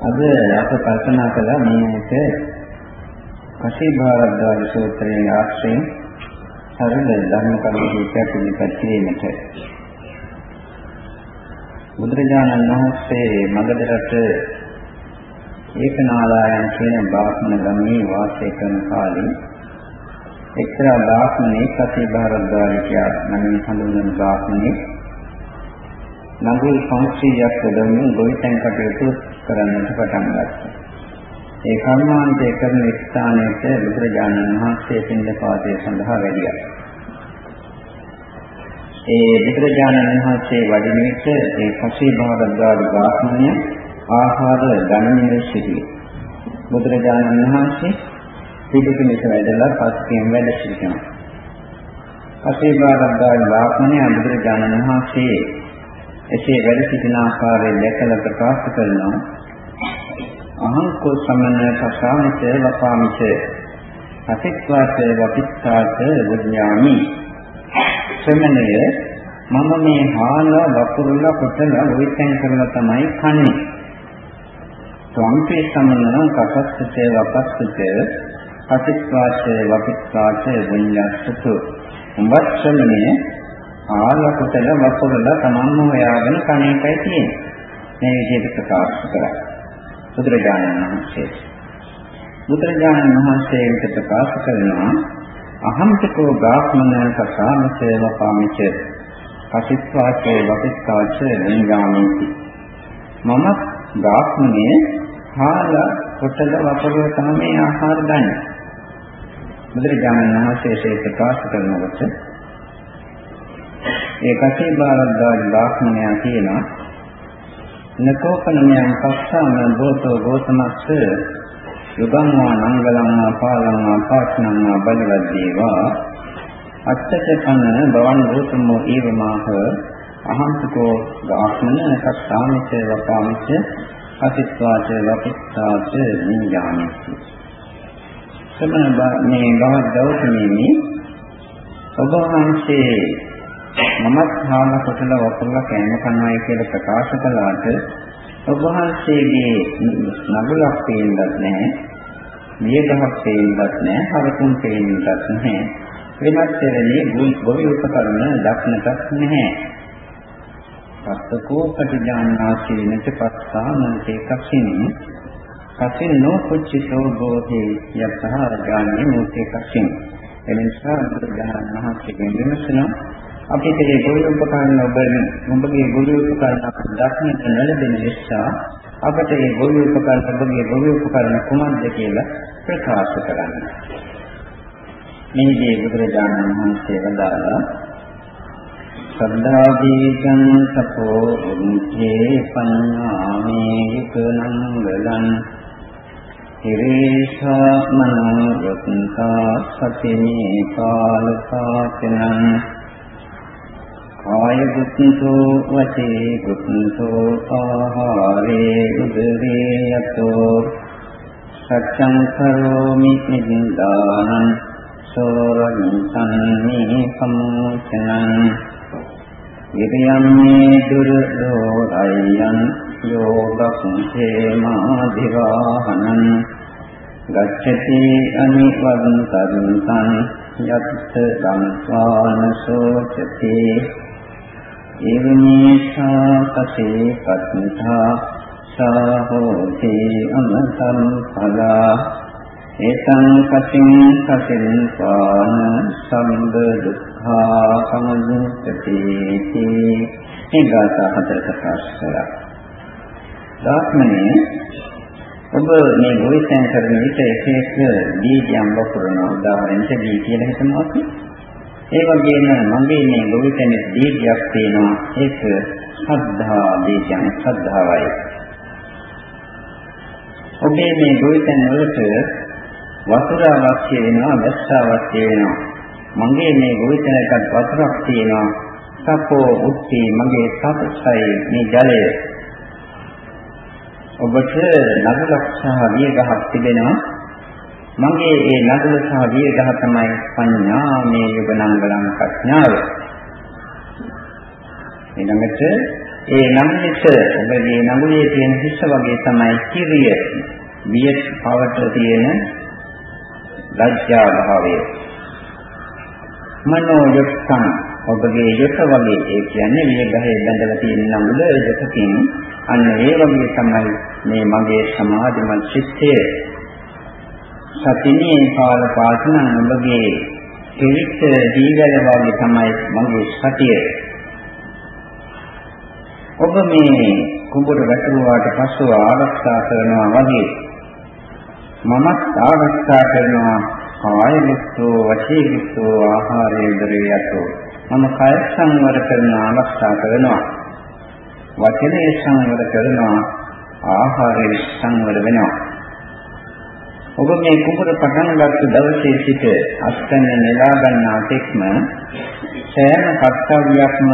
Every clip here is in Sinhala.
අද අප කල්පනා කළා මේ ඇට කෂී භාරද්වාජ සූත්‍රයේ ආශ්‍රයෙන් සරල ධර්ම කරුණුකයක් පිළිපැත් කිරීමට. බුදුරජාණන් වහන්සේ මගධරට ඒකනාලායන් කියන බ්‍රාහ්මණ ගමේ වාසය කරන කාලේ එක්තරා බ්‍රාහ්මණෙක් කෂී භාරද්වාජ කියා නමින් හඳුන්වන බ්‍රාහ්මණෙක් නගුල් 500ක් යොදමින් ගොවිතැන් කටයුතු කරන්නට පටන් ගත්තා. ඒ කර්මාන්තය කරන ස්ථානයට බුදුරජාණන් වහන්සේ පින්දපාතය සඳහා වැඩියා. ඒ බුදුරජාණන් වහන්සේ වඩින විට ඒ කසී භාරද්වාජ බ්‍රාහ්මණය ආහාර ගණනයේ සිටියේ. බුදුරජාණන් වහන්සේ පිටුපිට වැඩලා පස්කෙන් වැඩ සිටිනවා. කසී භාරද්වාජ බ්‍රාහ්මණය බුදුරජාණන් වහන්සේ එසේ වැඩ සිටින ආකාරය දැකලා ප්‍රකාශ කරනවා. අහංකෝ සමන සසාමිත වපාමිත අතික්වාත වපිත්තාත විඥාමි. ශ්‍රමණය මම මේ හාල වපුරුල කොටල ඔයිතෙන් කරලා තමයි කන්නේ. ස්වම්පේ සමන කසස්සතේ වපස්සතේ අතික්වාත වපිත්තාත විඥාසතු උඹත් ශ්‍රමණය ආලකුතල වපුරල තමන්ම හොයාගෙන කණ එකයි තියෙන්නේ. මේ විදිහට ප්‍රකාශ කරා. බුදුරජාණන් වහන්සේ. බුදුරජාණන් වහන්සේ විට ප්‍රකාශ කරනවා අහම්තකෝ බ්‍රාහ්මණ කසාමසේ වපාමිච කසිත්වාචේ වපිස්කාච නිගාමීති. මම බ්‍රාහ්මණයේ හාල කොටල වපුරල තමයි ආහාර ගන්න. බුදුරජාණන් වහන්සේ ප්‍රකාශ කරනකොට ඒ කසේ බාරද්දාජ බ්‍රාහ්මණයා කියනවා නකෝපනමයන් පස්සාම බෝතෝ ගෝතමස්ස යුගං වා නංගලං වා පාලං වා පාඨනං වා බලවද්දේවා අත්තචකන බවන් ගෝතමෝ ඊවමාහ අහංසකෝ බ්‍රාහ්මණ කස්සාමිත වපාමිත අතිත්වාච වපිත්තාච නිඥානති සමන මේ බවත් දවසමේ ඔබ වහන්සේ මමත් හාම කොටල වපුරලා කෑම කනවායි කියලා ප්‍රකාශ කළාට ඔබ වහන්සේගේ නගුලක් පේන්නත් නැහැ. මියගහක් පේන්නත් නැහැ. හරකුන් පේන්නත් නැහැ. වෙනත් දෙරේ ගොවි උපකරණ දක්නටත් නැහැ. පස්සකෝ පටිඥානාසීනච පස්සානන්තේ කක්ෂිනේ කසිනෝ කුච්චිතෝ බෝධි යතහ ගානේ මුත්තේ කක්ෂින එනිසා බුදුදහම මහත්කෙන් විමසනවා අපිට මේ ගොවි උපකරණ ඔබ ඔබගේ ගොවි උපකරණ දක්නට නොලැබෙන නිසා අපට මේ ගොවි උපකරණ ඔබගේ ගොවි උපකරණ කුමක්ද කියලා ප්‍රකාශ කරන්න. මේදී බුදුරජාණන් වහන්සේ වදාළා සද්ධාදීකං සපෝ උන්චේ පඤ්ඤාමේ විකනංගලං හිරේෂා මනෝ යත්තා සතිනේ කාලපාතනං කාය දුක්ඛෝ වචේ දුක්ඛෝ ආහාරේ උදරේ යතෝ සත්‍යං කරෝමි නිදානං සෝරං සම්මේ සම්මෝචනං විරියම්මේ දුරෝ අයං යෝගක්ඛේ මාදිවාහනං ගච්ඡති අනිවද්දන්තං යත්ත සංස්වානසෝචති එවනීසා කසේ පත්තා සාහෝති අමතං පලා ඒතං කසින් කසින් පාන සම්බ දුක්ඛා සමුදයති මේ ගාථා හතර ප්‍රකාශ කළා. ධාත්මනේ ඔබ මේ ගොවිතැන් කරන විට එක එක බීජයන් වපුරන උදාහරණයක් දී කියලා හිතනවා අපි. ඒ වගේම මගේ මේ ගොවිතැන බීජයක් තියෙනවා ඒක ශ්‍රද්ධා බීජයන් ශ්‍රද්ධාවයි. ඔබේ මේ ගොවිතැන් වලට වතුර අවශ්‍ය වෙනවා වැස්ස අවශ්‍ය වෙනවා. මගේ මේ ගොවිතැනකට වතුරක් තියෙනවා. සපෝ උත්ති මගේ සපසයි මේ ජලය ඔබට නගලක් සහ වියගහක් තිබෙනවා. මගේ ඒ නගල සහ වියගහ තමයි පඤ්ඤා මේ යුගනංගලං ප්‍රඥාව. ඊළඟට ඒ නමුලිස ඔබගේ නමුලේ තියෙන හිස්ස වගේ තමයි කිරිය. බිය පවට තියෙන ලැජ්ජා භාවය. මනෝ යොක්ඛං ඔබගේ යොක වගේ ඒ කියන්නේ විය ගහේ බැඳලා තියෙන නමුල යොකකින් අන්න ඒ වගේ තමයි මේ මගේ සමාධිමත් චිත්තය සතිනේ කාල පාසන ඔබගේ පිළිච්ච දීගල වගේ තමයි මගේ සතිය. ඔබ මේ කුඹුර වැටුවාට පස්සෙ ආරක්ෂා කරනවා වගේ මමත් ආරක්ෂා කරනවා කාය විස්සෝ වචී විස්සෝ ආහාරේ දරියතෝ මම කය සංවර කරන ආරක්ෂා කරනවා. වචනේ සංවර කරනවා ආහාරය සංවර වෙනවා. ඔබ මේ කුඹුර පටන් ගත්ත දවසේ සිට අස්තන නෙලා ගන්නා තෙක්ම සෑම කර්තව්‍යයක්ම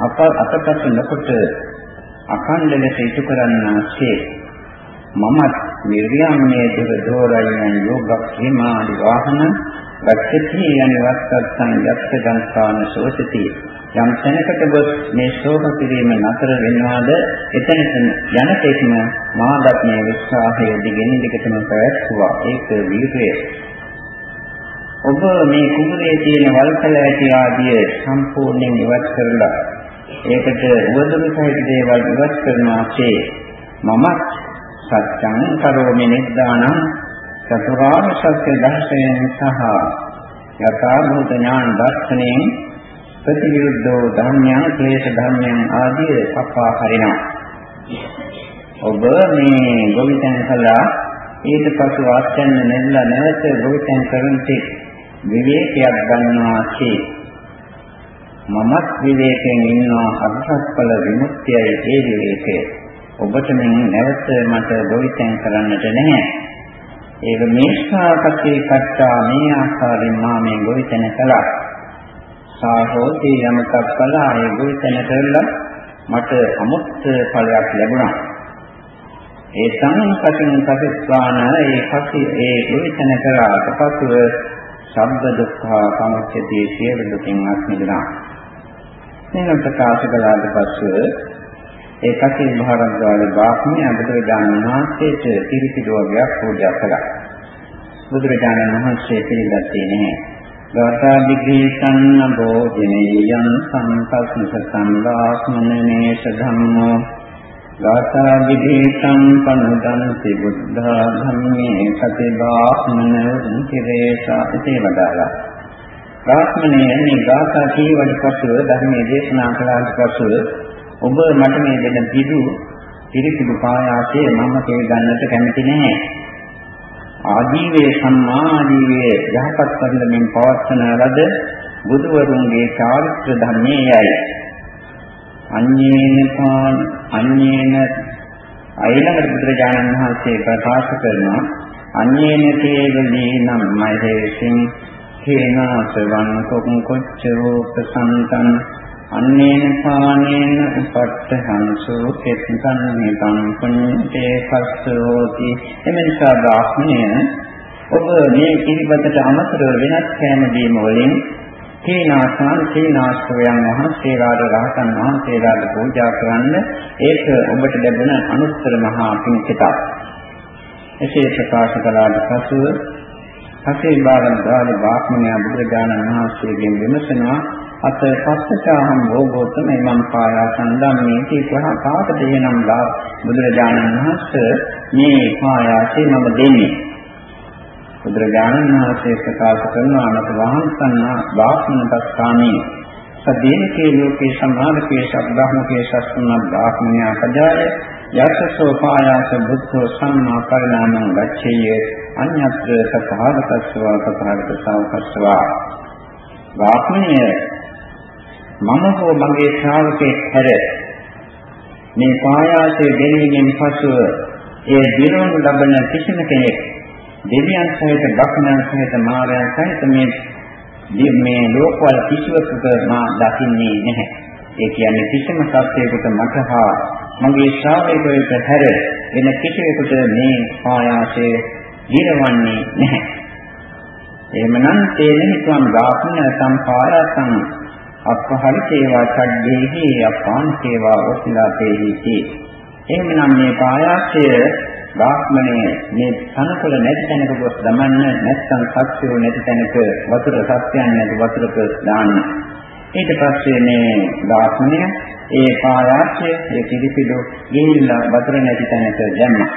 අප අතපස නොකොට අඛණ්ඩ ලෙස ඉටු කරන්නාසේ මමත් නිර්යාමයේ දුර දෝරයන් යෝගක්ඛේමාදි වාහන ගච්ඡති යනිවස්සත්තං යක්ඛ සංස්කාන සෝසති යම් තැනකට ගොස් මේ ශෝක කිරීම නතර වෙනවාද? එතනට යන තෙක්ම මාදත් මේ විශ්වාසය දිගින් දිගටම පැවැත්වුවා. ඒක වීර්යය ඔබ මේ කුමරේ තියෙන වල්කල ඇති ආදිය සම්පූර්ණයෙන් ඉවත් කරලා ඒකට උවදුරු සහිත දේවල් ඉවත් කරනාසේ මමත් සත්‍යං කරෝමි නිද්දානං චතුරාර්ය සත්‍ය දර්ශනයෙන් සහ යථා භූත ඥාන දර්ශනයෙන් ප්‍රතිවිරුද්ධෝ ධර්මයන් ක්ලේශ ධර්මයන් ආදී සප්පා හරිනවා. ඔබ මේ ගොවිතැන් කළා ඊට පසු ආස්තන්න නැල්ලා නැවත ගොවිතැන් කරන තෙක් විවේකයක් ගන්නවා කී. මමත් විවේකයෙන් ඉන්නවා අභ්‍යස්ඵල විමුක්තියයි ඒ විවේකය. ඔබට මෙන් නැවත මට ගොවිතැන් කරන්නට නැහැ. ඒක මේෂා කටේ කට්ටා මේ ආකාරයෙන් මා මේ ගොවිතැන කළා. සාහෝති යමක් කළා ඒ ගුවිතන කරලා මට අමුත් ඵලයක් ලැබුණා. ඒ සංකතින් පටිස්වාන ඒ පසි ඒ ගුවිතන කරාට පසුව සබ්බ දුක්ඛ සමුච්චති සියලු දුකින් අත්මිදුණා. මේක ප්‍රකාශ කළාට පසුව ඒ කසේ භාරද්වාජ බ්‍රාහ්මණය බුදුරජාණන් වහන්සේට පිරිසිදුවගයක් පූජා කළා. බුදුරජාණන් වහන්සේ පිළිගත්තේ නැහැ. ගාථාදිග්ගේසන්න භෝජනේයං සංකස්ස සංවාස්මනේෂ ධම්මෝ. ගාථාදිග්ගේසං පනුදන්ති බුද්ධා ධම්මේ සතිබාස්මන උන්තිරේසා ඉතේ වදාලා බ්‍රාහ්මණයනි මේ ගාථා කීවට පසුව ධර්මයේ දේශනා කළාට පසුව ඔබ මට මේ දෙන පිටු පිරිසිදු පායාසයේ මම තේ ගන්නට කැමති නැහැ. ආජීවයේ සම්මා ආජීවයේ යහපත් පරිලමින් පවත්වන ලද බුදුවරුන්ගේ චාරිත්‍ර ධර්මයේයි අඤ්ඤේන පාන අඤ්ඤේන අයිලඟ බුදුරජාණන් වහන්සේ ප්‍රකාශ කරනවා අඤ්ඤේන කේවලී නම් මහේසින් හේනාසවන් කොක් කොච්චරෝ ප්‍රසන්තං අන්නේන පානේන උපට්ඨහංසෝ කෙත්තං නිතං පුඤ්ඤේ පස්සෝති එමෙන්සා බ්‍රාහ්මණය ඔබ මේ කිරිබතට අමතරව වෙනත් කෑම දීම වලින් තේනාසන් තේනාස්වයන් වහන්සේලාට රහතන් වහන්සේලාට පූජා කරන්න ඒක ඔබට ලැබෙන අනුත්තර මහා පිණිසක් එසේ ප්‍රකාශ කළාට පසුව හසේ බාරන් දාලි බ්‍රාහ්මණයා බුදුරජාණන් වහන්සේගෙන් විමසනවා අත පස්සචාහම් භෝගෝතම මම් පායා සම්දම්මේති කහ කාටද එනම් ලා බුදුරජාණන් වහන්සේ මේ පායාසේ මම දෙන්නේ. බුදුරජාණන් වහන්සේ ප්‍රකාශ කරනවා අනත වහන්සන්නා වාක්මනපස්සාමි සදේකේ ලෝකේ සම්මානකේ සබ්බහමකේ සස්සන බ්‍රාහ්මණයා පජාය යසසෝ පායාස බුද්ධෝ සම්මා පරිණාමං ගච්ඡේය. අඤ්ඤත්‍ර සතහාගතස්වා සතහාගත සාවකස්වා. බ්‍රාහ්මණය මම හෝ මගේ ශ්‍රාවකෙක් හැර මේ පායාසයේ දෙන්නකින් පසුව ඒ දිනවනු ලබන කිසිම කෙනෙක් දෙවියන් සහිත බක්මයන් සහිත මාරයන් සහිත මේ මේ ලෝකවල කිසිවකට මා දකින්නේ නැහැ. ඒ කියන්නේ කිසිම සත්‍යයකට මට හා මගේ ශ්‍රාවකයෙකුට හැර වෙන කිසිවෙකුට මේ පායාසයේ දිනවන්නේ නැහැ. එහෙමනම් තේන හිතුවම් බ්‍රාහ්මණ සම්පායසං අපහරි සේවා ඡද්දේහි අපාන සේවා වසිලාතේහි එහෙමනම් මේ පායාක්ෂය බ්‍රාහ්මණය මේ තනකොළ නැති තැනක ගොස් දමන්න නැත්නම් සත්‍යෝ නැති තැනක වතුර සත්‍යයන් නැති වතුරක දාන්න. ඊට පස්සේ මේ බ්‍රාහ්මණය ඒ පායාක්ෂය ඒ පිළිපිඩු ගිහිල්ලා වතුර නැති තැනක දැම්මා.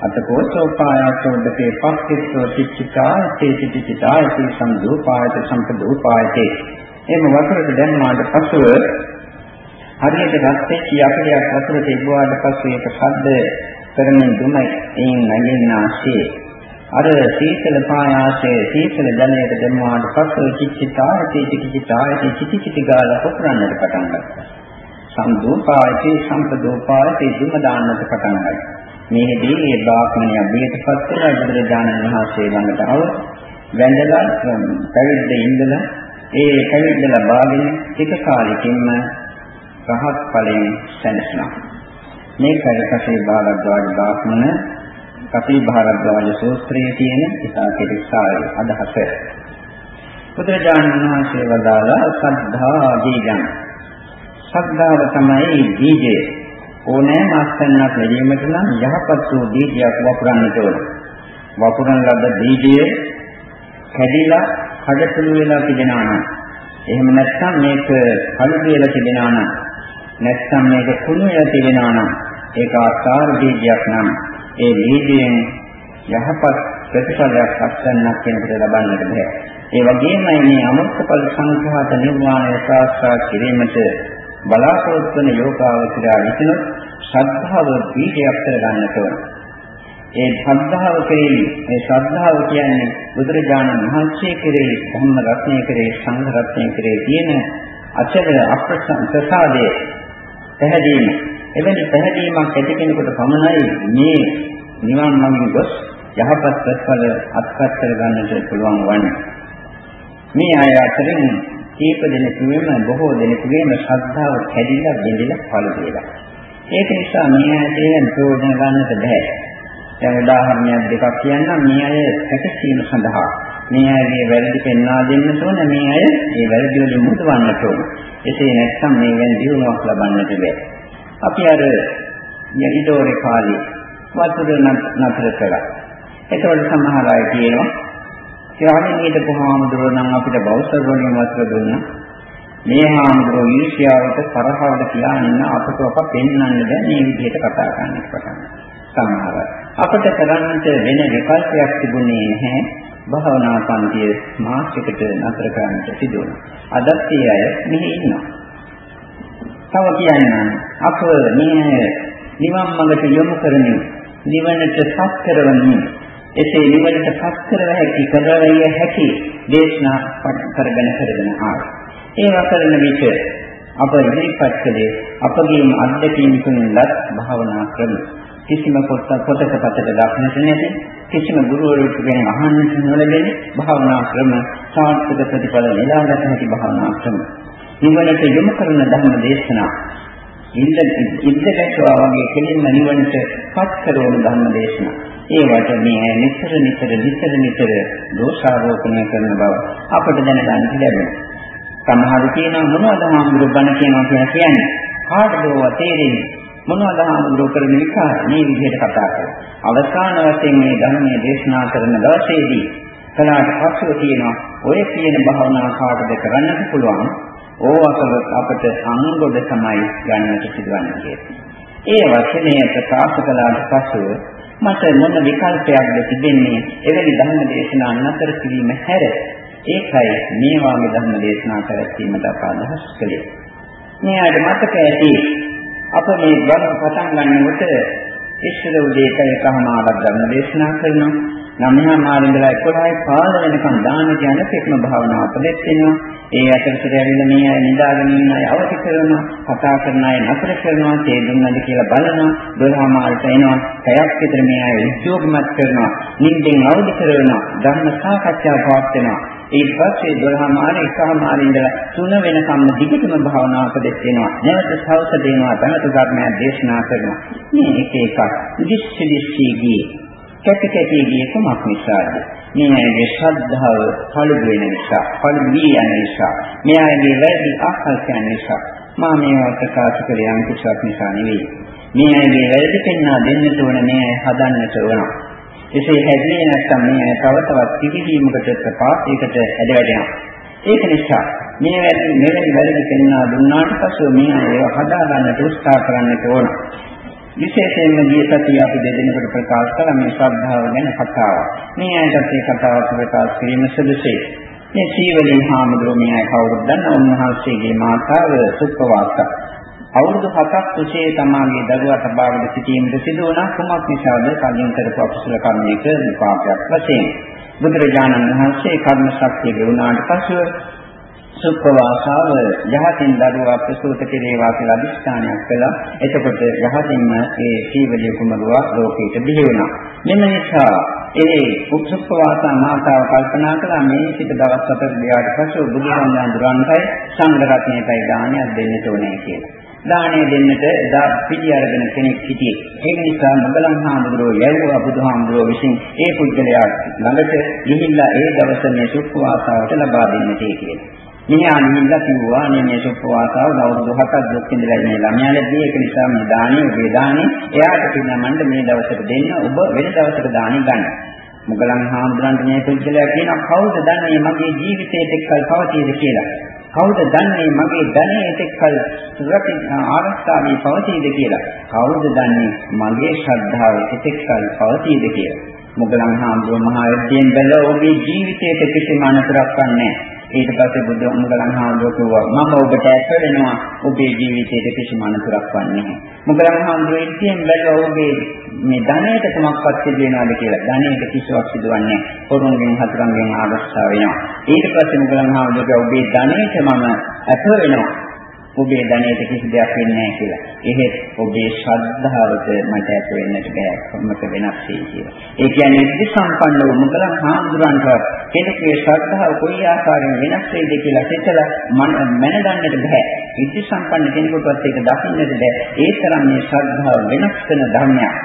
අතකෝසෝ පායාසෝදකේ පස්සිතෝ චිත්තිකා තේචිතිචිතා ඒ සම්දූපායත සම්පදූපායතේ. එම වතුරට දැම්මාට පසුව හරියට ගත්තේ යකඩයක් වතුර තිබුවාට පස්සේ ඒක ශබ්ද කරමින් දුමයි එයින් නැගෙන්නාසේ අර සීතල පායාසයේ සීතල ජලයට දැමුවාට පස්සේ කිච්චිතායති කිච්චිතායති කිච්චිති ගාල පුරන්නට පටන් ගත්තා. සම්දෝපායති සම්පදෝපායති දුම දාන්නට පටන් ගත්තා. මේදී මේ බ්‍රාහ්මණය බියටපත් වෙලා බුදුරජාණන් වහන්සේ ළඟට ආව වැඳලා පැවිද්ද ඉඳලා ඒ පැවිද්ද ලබාගෙන ටික කාලෙකින්ම රහත් ඵලයෙන් සැනසෙනවා. මේකයි කසේ භාරද්වාජ බ්‍රාහ්මණ කපී භාරද්වාජ සූත්‍රයේ තියෙන ඉතා කෙටිසාරය අදහස. බුදුරජාණන් වහන්සේ වදාළා සද්ධා බීජං. සද්ධාව තමයි බීජය. ඕනෑම අස්තන්නක් ලැබීමට නම් යහපත් වූ බීජයක් වපුරන්නට ඕන. වපුරන ලද බීජය කැඩිලා කඩතුළු වෙලා තිබෙනවා නම් එහෙම නැත්නම් මේක කළු කියලා තිබෙනවා නම් නැත්නම් මේක කුණු වෙලා තිබෙනවා නම් ඒක ආකාර බීජයක් නම් ඒ බීජයෙන් යහපත් ප්‍රතිඵලයක් අත්දැන්නක් කෙනෙකුට ලබන්නට බෑ. ඒ වගේමයි මේ අමෘතඵල සංඝාත නිර්වාණය සාක්ෂාත් කිරීමට බලාපොරොත්තු වන යෝගාවචරය විසින් ශ්‍රද්ධාව බීජයක් කරගන්නට ඕන. ඒ ශ්‍රද්ධාව කෙරෙහි මේ ශ්‍රද්ධාව කියන්නේ බුදුරජාණන් වහන්සේ කෙරෙහි ධම්ම රත්නය කෙරෙහි සංඝ රත්නය කෙරෙහි තියෙන අචල අප්‍රසාදයේ පැහැදීම. එවැනි පැහැදීමක් ඇති කෙනෙකුට පමණයි මේ නිවන් මඟින් ගොස් යහපත් ප්‍රතිඵල අත්පත් කර ගන්නට පුළුවන් වන්නේ. මේ අය අතරින් කීප දෙනෙකුගේම බොහෝ දෙනෙකුගේම ශ්‍රද්ධාව කැඩිලා බිඳිලා පළ වෙලා. ඒක නිසා මේ ඇයිදෙන් ප්‍රයෝජන ගන්නට බෑ. දැන් උදාහරණයක් දෙකක් කියන්නම් මේ අය සැකසීම සඳහා මේ අයගේ වැරදි පෙන්වා දෙන්න ඕන මේ අය මේ වැරදි වලින් මුදවන්නට ඕන. එසේ නැත්නම් මේ වෙන දියුණුවක් ලබන්නට බෑ. අපි අර යටිදෝරේ කාලේ වතුර නතර කළා. ඒකවල සමහර අය කියනවා ත්‍යාගයෙන් හිටපු හාමුදුරුවෝ නම් අපිට බෞද්ධ වලින් වතුර දුන්නා. මේ හාමුදුරුවෝ ඊර්ෂ්‍යාවට තරහවට කියලා ඉන්න අපට අප පෙන්වන්න බෑ මේ විදිහට කතා කරන්න පටන් සමහර අපිට කරන්නට වෙන විකල්පයක් තිබුණේ නැහැ. භාවනා පන්තිය මාසයකට නතර කරන්නට සිදු වුණා. අදත් ඒ අය මෙහි ඉන්නවා. තව කියන්නම් අප මේ නිවන් මඟට යොමු කරමින් නිවනට පත් කරවමින් එසේ නිවනට පත් කරව හැකි කරවිය හැකි දේශනා කරගෙන කරගෙන ආවා. ඒවා කරන විට අප ඉදිරිපත් කළේ අපගේම අත්දැකීම් තුළින්වත් භාවනා ක්‍රම. කිසිම පොත පොතක පතක දක්නට නැති කිසිම ගුරුවරයෙකුගෙන් අහන්නට නොලැබෙන භාවනා ක්‍රම සාර්ථක ප්‍රතිඵල ලබාගත හැකි භාවනා ක්‍රම. නිවනට යොමු කරන ධර්ම දේශනා ඉන්න ඉද්දකටවා වගේ කෙලින්ම නිවනට පත් කරන ධර්ම දේශනා. ඒවට මේ නිතර නිතර නිතර නිතර දෝෂාරෝපණය කරන බව අපට දැනගන්න ලැබෙනවා. සමහරු කියනවා මොනවද හාමුදුරුවෝ බණ කියනවා කියලා කියන්නේ. කාටද ඒවා තේරෙන්නේ? මොනවද හාමුදුරුවෝ කරන විකාර මේ විදිහට කතා කරනවා. අවසාන වශයෙන් මේ ධර්මයේ දේශනා කරන දවසේදී කලාට පස්සෙ තියෙනවා ඔය කියන භාවනා කාටද කරන්නත් පුළුවන්. ඕවකව අපට අංගොඩ තමයි ගන්නට සිදුවන්නේ කියලා. ඒ වචනය ප්‍රකාශ කළාට පසුව මට මොන විකල්පයක්ද තිබෙන්නේ එවැනි ධර්ම දේශනා අනතර කිරීම හැර ඒකයි මේ වාගේ ධර්ම දේශනා කරැවීමට අප අදහස් කළේ. මේ ආද මතක ඇති අප මේ ධර්ම පටන් ගන්නකොට ඉස්සර උදේ කයකමාවක් ධර්ම දේශනා කරනවා. නමහා මාරින්දලා 11යි පාද වෙනකන් දාන කියන තෙක්ම භාවනාව අපදෙත් වෙනවා. ඒ අතරතුර ඇවිල්ලා මේ අය නිදාගෙන ඉන්න අය අවදි කරනවා, කතා කරන අය නතර කරනවා, තේ දුන්නද කියලා බලනවා, 12 මාල්ට එනවා, පැයක් විතර මේ අය උද්‍යෝගමත් කරනවා, නිින්දෙන් අවදි කරනවා, ධර්ම සාකච්ඡා පවත්වනවා. ඊට පස්සේ 12 මාරේ එකමාරේ ඉඳලා 3 වෙනකම්ම දිගටම භාවනා උපදෙස් දෙනවා. නැවත සවස දෙනවා, ධනත ධර්මයක් දේශනා කරනවා. මේ එක එකක් දිස්ස දිස්සී ගියේ කැටි කැටි ගියේ කොමක් නිසාද? මේ අයගේ ශ්‍රද්ධාව පළුදු වෙන නිසා, පළුදු වී යන නිසා, මේ අයගේ වැඩි ආකල්පයන් නිසා මා මේවා ප්‍රකාශ කළ යම් කිසිවක් නිසා නෙවෙයි. මේ අයගේ වැරදි පෙන්වා දෙන්නට ඕන මේ අය හදන්නට ඕන. එසේ හැදෙන්නේ නැත්නම් මේ අය තව තවත් පිළිවීමකට ප්‍රපාතයකට ඇදවැටෙනවා. ඒක නිසා මේ වැරදි මෙවැනි වැරදි පෙන්වා දුන්නාට පසු මේ අය ඒවා හදා ගන්නට උත්සාහ කරන්නට ඕන. විශේෂයෙන්ම ගිය සතිය අපි දෙදෙනෙකුට ප්‍රකාශ කළා මේ ශ්‍රද්ධාව ගැන කතාවක්. මේ අයටත් මේ කතාව ප්‍රකාශ කිරීම සුදුසුයි. මේ සීවලී හාමුදුරුවෝ මේ අය කවුරුද දන්නා උන්වහන්සේගේ මාතාව සුප්පවාසා. අවුරුදු 7ක් කුසේ තමාගේ දරුවා තබාගෙන සිටීමට සිදු වුණා කුමක් නිසාද කලින් කරපු අකුසල කර්මයක විපාකයක් වශයෙන්. බුදුරජාණන් වහන්සේ කර්ම ශක්තිය ලැබුණාට පසු සුප්පවාසාව යහතින් දරුවා ප්‍රසූත කෙරේවා කියලා අදිස්ථානයක් කළා. එතකොට යහතින්ම ඒ සීවලිය කුමරුවා ලෝකයට බිහි වුණා. මෙන්න නිසා ඒ සුප්පවාසා මාතාව කල්පනා කළා මේ සිට දවස් හතර ගියාට පසු බුදුරජාණන් සංඝ රත්නයටයි දානයක් දෙන්න ඕනේ කියලා. දාණය දෙන්නට එදා පිටි අරගෙන කෙනෙක් හිටියේ. ඒක නිසා මොගලන් හාමුදුරුවෝ යැවුවා බුදුහාමුදුරුවෝ විසින් ඒ පුද්ගලයා ළඟට ගිහිල්ලා ඒ දවස මේ සුප්පවාසාවට ලබා දෙන්නට කියලා. මෙහා නිල්ලා කිව්වා නේ මේ සුප්පවාසාව අවුරුදු 7ක් දුක් විඳලා ඉන්නේ ළමයාලදී ඒක නිසා මේ දාණය ඔබේ දාණය එයාට පින්නමන්න මේ දවසට දෙන්න ඔබ වෙන දවසක දාණය ගන්න. මොගලන් හාමුදුරන්ට මේ පුද්ගලයා කියනවා කවුද දන්නේ මගේ ජීවිතයේ එක්කල් පවතීද කියලා. කවුද දන්නේ මගේ ධනෙ එතෙක්කල් සුරකින් ආරක්ෂාවේ පවතීද කියලා? කවුද දන්නේ මගේ ශ්‍රද්ධාව එතෙක්කල් පවතීද කියලා? මොගලන් හාමුදුරුවෝ මහා යද්දෙන් බැල ඔබේ ජීවිතයට කිසිම අනතුරක් වන්නේ ඊට පස්සේ බුදු මුගලන් හාමුදුරුවෝ කිව්වා මම ඔබට ඇස වෙනවා ඔබේ ජීවිතයට කිසිම අනතුරක් වන්නේ නැහැ. මුගලන් හාමුදුරුවෝ ඉතින් බැලුවා ඔබේ මේ ධනයට තමක්වත් සිදු වෙනවද කියලා. ධනයට කිසිවක් සිදුවන්නේ නැහැ. පොරුන්ගෙන් හතරන්ගෙන් ආරක්ෂා වෙනවා. ඊට පස්සේ මුගලන් හාමුදුරුවෝ ඔබේ ධනයට මම ඇස වෙනවා. ඔබේ ධනයට කිසි දෙයක් වෙන්නේ නැහැ කියලා. එහෙත් ඔබේ ශ්‍රද්ධාවට මට ඇත වෙන්නට බෑ. කොහොමද වෙනස් වෙයි කියලා. ඒ කියන්නේ ඉති සම්පන්න වූ මුගලන් හාමුදුරන්ට කෙනෙකුගේ ශ්‍රද්ධාව කොයි ආකාරයෙන් වෙනස් වෙයිද කියලා හිතලා මැනගන්නට බෑ. ඉති සම්පන්න කෙනෙකුටවත් ඒක දකින්නට බෑ. ඒ තරම් මේ ශ්‍රද්ධාව වෙනස් වෙන ධර්මයක්.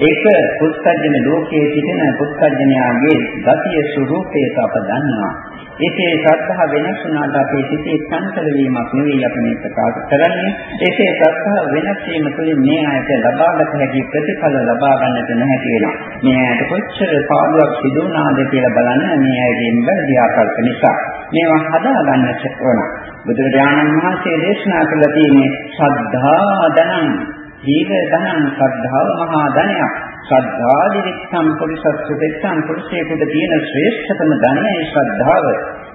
ඒක පුත්කජන ලෝකයේ සිටින පුත්කජනයාගේ ගතිය ස්වરૂපය අප දන්නවා. ඒකේ ශ්‍රද්ධාව වෙනස් වුණාට අපේ සිතේ සංකල වීමක් නෙවෙයි අපි මේ ප්‍රකාශ කරන්නේ. ඒකේ ශ්‍රද්ධාව වෙනස් වීම තුළින් මේ ආයත ලබාගත හැකි ප්‍රතිඵල ලබා ගන්නට නැහැ වෙනවා. මේ ආයත කොච්චර පාඩුවක් සිදු වුණාද කියලා බලන්න මේ ආයතයෙන් බැරි ආකල්ප නිසා. මේවා හදා ගන්නට ඕන. බුදුරජාණන් වහන්සේ දේශනා කළ තියෙන්නේ ශ්‍රද්ධා දනං දීඝ ධනං ශ්‍රද්ධාව මහා ධනයක්. ශ්‍රද්ධාදි වික්ඛම් පුරිසස්සු දෙත්තම් පුරුෂයෙකුට තියෙන ශ්‍රේෂ්ඨතම ධනයයි ශ්‍රද්ධාව.